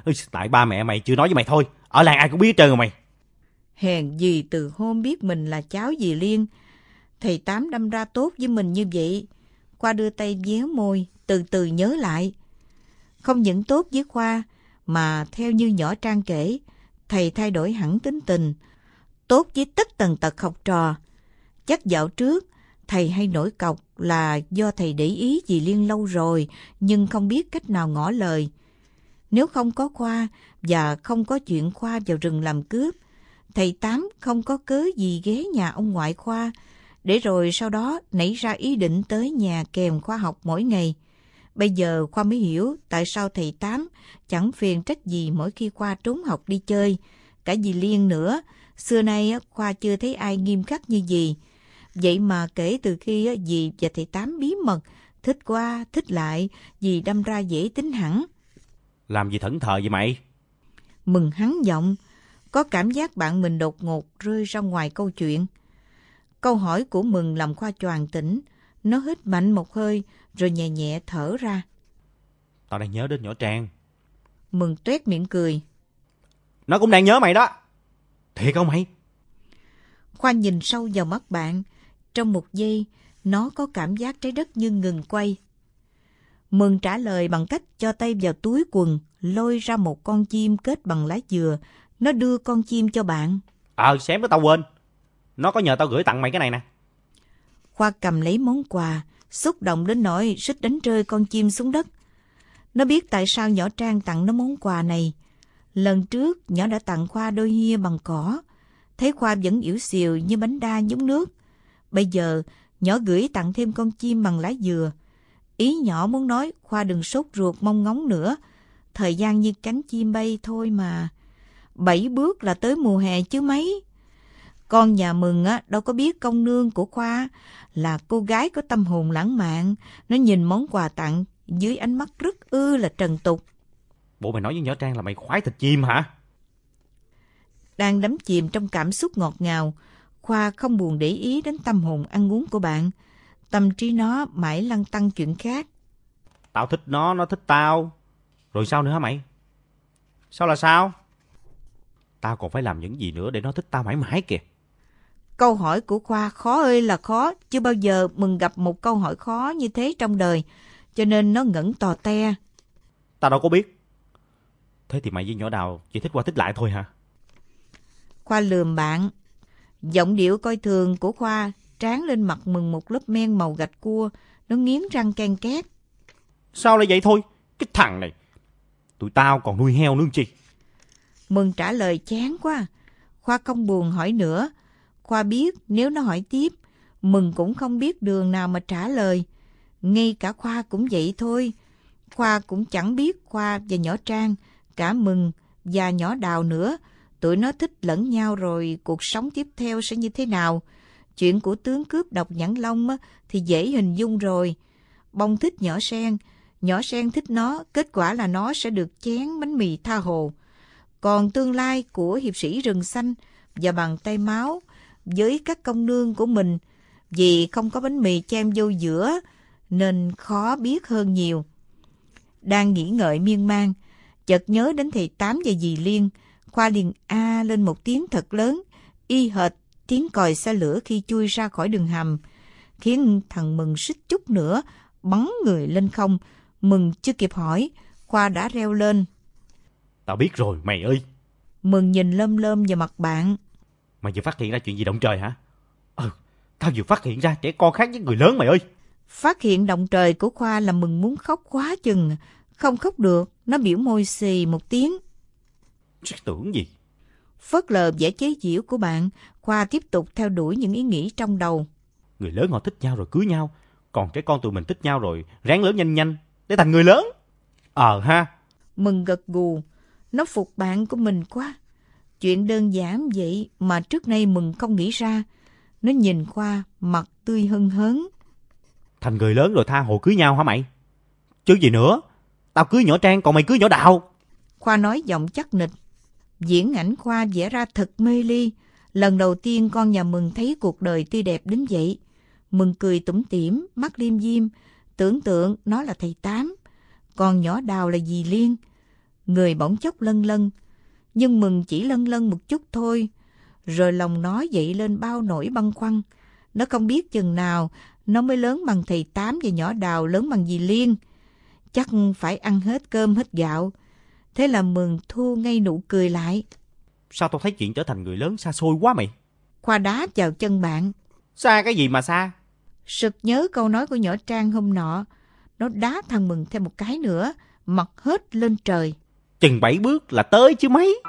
Ừ, tại ba mẹ mày chưa nói với mày thôi. Ở làng ai cũng biết hết trơn rồi mày. Hèn gì từ hôm biết mình là cháu dì Liên, thầy Tám đâm ra tốt với mình như vậy. Khoa đưa tay véo môi, từ từ nhớ lại. Không những tốt với Khoa, mà theo như nhỏ Trang kể, thầy thay đổi hẳn tính tình, tốt với tất tần tật học trò. Chắc dạo trước, thầy hay nổi cọc là do thầy để ý dì Liên lâu rồi, nhưng không biết cách nào ngỏ lời. Nếu không có Khoa và không có chuyện Khoa vào rừng làm cướp, thầy Tám không có cớ gì ghé nhà ông ngoại Khoa, để rồi sau đó nảy ra ý định tới nhà kèm khoa học mỗi ngày. Bây giờ Khoa mới hiểu tại sao thầy Tám chẳng phiền trách gì mỗi khi Khoa trốn học đi chơi. Cả dì Liên nữa, xưa nay Khoa chưa thấy ai nghiêm khắc như dì. Vậy mà kể từ khi dì và thầy Tám bí mật, thích qua, thích lại, dì đâm ra dễ tính hẳn. Làm gì thẫn thờ vậy mày? Mừng hắn giọng, có cảm giác bạn mình đột ngột rơi ra ngoài câu chuyện. Câu hỏi của Mừng làm Khoa choàng tỉnh, nó hít mạnh một hơi rồi nhẹ nhẹ thở ra. Tao đang nhớ đến nhỏ Trang. Mừng tuét miệng cười. Nó cũng đang nhớ mày đó. Thiệt không mày? Khoa nhìn sâu vào mắt bạn. Trong một giây, nó có cảm giác trái đất như ngừng quay. Mừng trả lời bằng cách cho tay vào túi quần, lôi ra một con chim kết bằng lá dừa. Nó đưa con chim cho bạn. Ờ, xém đó tao quên. Nó có nhờ tao gửi tặng mày cái này nè. Khoa cầm lấy món quà, xúc động đến nỗi suýt đánh rơi con chim xuống đất. Nó biết tại sao nhỏ Trang tặng nó món quà này. Lần trước, nhỏ đã tặng Khoa đôi hia bằng cỏ. Thấy Khoa vẫn yếu xìu như bánh đa nhúng nước. Bây giờ, nhỏ gửi tặng thêm con chim bằng lá dừa. Ý nhỏ muốn nói Khoa đừng sốt ruột mong ngóng nữa. Thời gian như cánh chim bay thôi mà. Bảy bước là tới mùa hè chứ mấy. Con nhà mừng á, đâu có biết công nương của Khoa là cô gái có tâm hồn lãng mạn. Nó nhìn món quà tặng dưới ánh mắt rất ư là trần tục. Bộ mày nói với nhỏ Trang là mày khoái thịt chim hả? Đang đắm chìm trong cảm xúc ngọt ngào, Khoa không buồn để ý đến tâm hồn ăn uống của bạn. Tâm trí nó mãi lăn tăng chuyện khác. Tao thích nó, nó thích tao. Rồi sao nữa hả mày? Sao là sao? Tao còn phải làm những gì nữa để nó thích tao mãi mãi kìa. Câu hỏi của Khoa khó ơi là khó, chưa bao giờ mừng gặp một câu hỏi khó như thế trong đời, cho nên nó ngẩn tò te. Tao đâu có biết. Thế thì mày với nhỏ đào chỉ thích qua thích lại thôi hả? Khoa lườm bạn. Giọng điệu coi thường của Khoa tráng lên mặt mừng một lớp men màu gạch cua, nó nghiến răng ken két. Sao lại vậy thôi? Cái thằng này. Tụi tao còn nuôi heo nữa chi? Mừng trả lời chán quá. Khoa không buồn hỏi nữa. Khoa biết nếu nó hỏi tiếp, Mừng cũng không biết đường nào mà trả lời. Ngay cả Khoa cũng vậy thôi. Khoa cũng chẳng biết Khoa và nhỏ Trang, cả Mừng và nhỏ Đào nữa. Tụi nó thích lẫn nhau rồi cuộc sống tiếp theo sẽ như thế nào. Chuyện của tướng cướp độc nhãn long á, thì dễ hình dung rồi. Bông thích nhỏ sen, nhỏ sen thích nó, kết quả là nó sẽ được chén bánh mì tha hồ. Còn tương lai của hiệp sĩ rừng xanh và bằng tay máu với các công nương của mình vì không có bánh mì chem vô giữa nên khó biết hơn nhiều. Đang nghĩ ngợi miên man, chợt nhớ đến thầy Tám và dì Liên, Khoa liền a lên một tiếng thật lớn, y hệt tiếng còi xe lửa khi chui ra khỏi đường hầm, khiến thằng Mừng xích chút nữa, bắn người lên không. Mừng chưa kịp hỏi, Khoa đã reo lên. Tao biết rồi, mày ơi. Mừng nhìn lâm lâm vào mặt bạn. Mày vừa phát hiện ra chuyện gì động trời hả? Ừ, tao vừa phát hiện ra trẻ con khác với người lớn mày ơi. Phát hiện động trời của Khoa là Mừng muốn khóc quá chừng. Không khóc được, nó biểu môi xì một tiếng. Chứ tưởng gì? Phớt lờ vẻ chế giễu của bạn, Khoa tiếp tục theo đuổi những ý nghĩ trong đầu. Người lớn họ thích nhau rồi cưới nhau. Còn trẻ con tụi mình thích nhau rồi ráng lớn nhanh nhanh để thành người lớn. Ờ ha. Mừng gật gù, nó phục bạn của mình quá. Chuyện đơn giản vậy mà trước nay mừng không nghĩ ra. Nó nhìn Khoa, mặt tươi hân hớn. Thành người lớn rồi tha hồ cưới nhau hả mày? Chứ gì nữa? Tao cưới nhỏ Trang còn mày cưới nhỏ Đào. Khoa nói giọng chắc nịch. Diễn ảnh Khoa vẽ ra thật mê ly. Lần đầu tiên con nhà Mừng thấy cuộc đời tươi đẹp đến vậy. Mừng cười tủm tỉm, mắt liêm diêm, tưởng tượng nó là thầy Tám. Còn nhỏ Đào là dì Liên. Người bỗng chốc lân lân. Nhưng Mừng chỉ lân lân một chút thôi. Rồi lòng nó dậy lên bao nỗi băn khoăn. Nó không biết chừng nào nó mới lớn bằng thầy Tám và nhỏ Đào lớn bằng dì Liên. Chắc phải ăn hết cơm hết gạo. Thế là Mừng thu ngay nụ cười lại. Sao tao thấy chuyện trở thành người lớn xa xôi quá mày? Khoa đá vào chân bạn. Xa cái gì mà xa? Sực nhớ câu nói của nhỏ Trang hôm nọ. Nó đá thằng Mừng thêm một cái nữa, mặt hết lên trời. Chừng bảy bước là tới chứ mấy.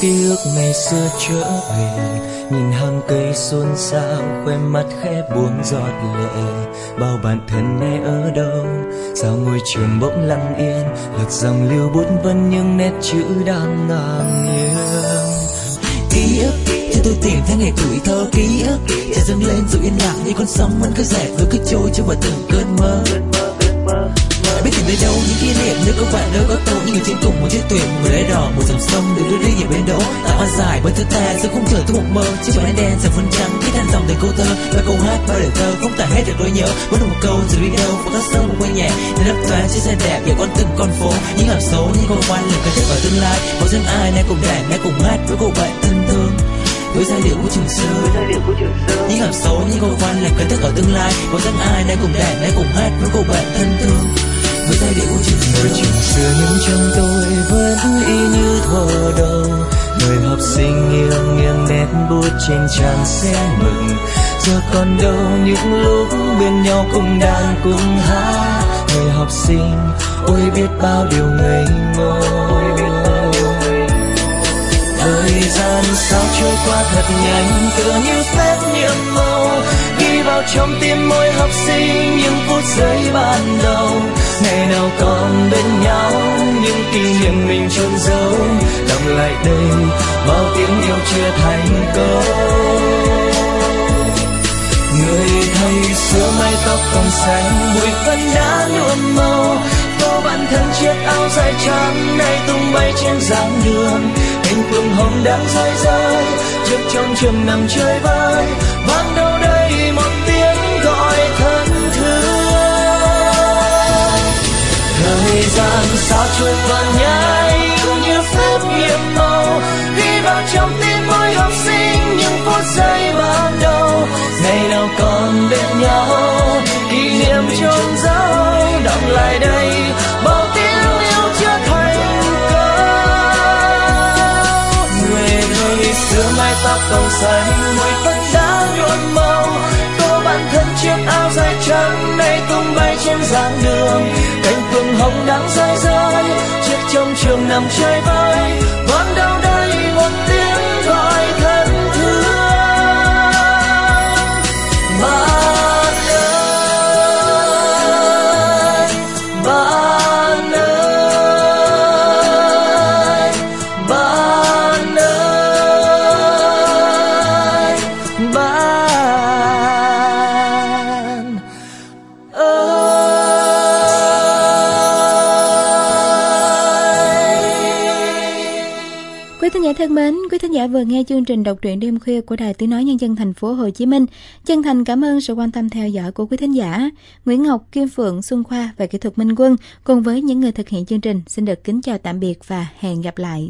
Ký ức ngày xưa trở về. Nhìn hàng cây xôn xao khoe mắt khẽ buông giọt lệ. Bao bạn thân nay ở đâu? Sao ngôi trường bỗng lặng yên? Lật dòng lưu bút vân những nét chữ đang ngang nghiêng ký ức cho tôi tìm thấy ngày tuổi thơ. Ký ức, trời dâng lên rồi yên lặng như con sóng vẫn cứ dẹp rồi cứ trôi trong vào từng cơn mơ biết tìm đến đâu những kỷ niệm nơi có bạn nơi có tôi. Những người trên cùng một chiếc thuyền một người đỏ một dòng sông được đưa đi ở bên đỗ. Tạo hoa dài bởi thứ ta giữa khung trời tôi một mơ. Chiếc váy đen dòng phấn trắng viết than dòng đầy câu thơ. Và câu hát bao đời thơ không tả hết được nỗi nhớ. Vẫn một câu rồi đi đâu và các sông một quanh nhẹ để lấp thoáng chiếc xe đẹp để con từng con phố. Những hàm số những câu quan lời ca thức vào tương lai. Một dân ai nay cùng đàn nay cùng hát với cô bạn thân thương. Với giai điệu của trường xưa những hàm số những câu quan là kiến thức ở tương lai. Một dân ai nay cùng đàn nay cùng hát với cô bạn thân thương với giai điệu của trường xưa trường xưa nhưng trong tôi vẫn y như thuở đầu người học sinh nghiêng nghiêng nét bút trên trang sẽ mừng giờ còn đâu những lúc bên nhau cùng đàn cùng hát người học sinh ôi biết bao điều ngây ngô thời gian sao trôi qua thật nhanh tựa như phép nhiệm màu. Ghi vào trong tim mỗi học sinh những phút giây ban đầu ngày nào còn bên nhau, những kỷ niệm mình chôn giấu đọng lại đây, bao tiếng yêu chưa thành câu. Người thầy xưa mái tóc còn xanh, bụi phân đã nhuộm màu. Cô bạn thân chiếc áo dài trắng nay tung bay trên giảng đường. Tình phượng hồng đang rơi rơi, trước trong trường nằm chơi vơi. Vang đâu đây một tiếng thời gian sao trôi qua nhanh như phép nhiệm màu. Ghi vào trong tim mỗi học sinh những phút giây ban đầu. Ngày nào còn bên nhau kỷ niệm trôn dấu, đọng lại đây bao tiếng yêu chưa thành câu. Người thầy xưa mai tóc còn xanh mùi vẫn đã nhuộm màu thân chiếc áo dài trắng nay tung bay trên giảng đường. Cánh phượng hồng đang rơi rơi, chiếc trong trường nằm chơi vơi. Thân mến, quý thính giả vừa nghe chương trình đọc truyện đêm khuya của Đài Tiếng nói nhân dân thành phố Hồ Chí Minh. Chân thành cảm ơn sự quan tâm theo dõi của quý thính giả. Nguyễn Ngọc, Kim Phượng, Xuân Khoa và kỹ thuật Minh Quân cùng với những người thực hiện chương trình xin được kính chào tạm biệt và hẹn gặp lại.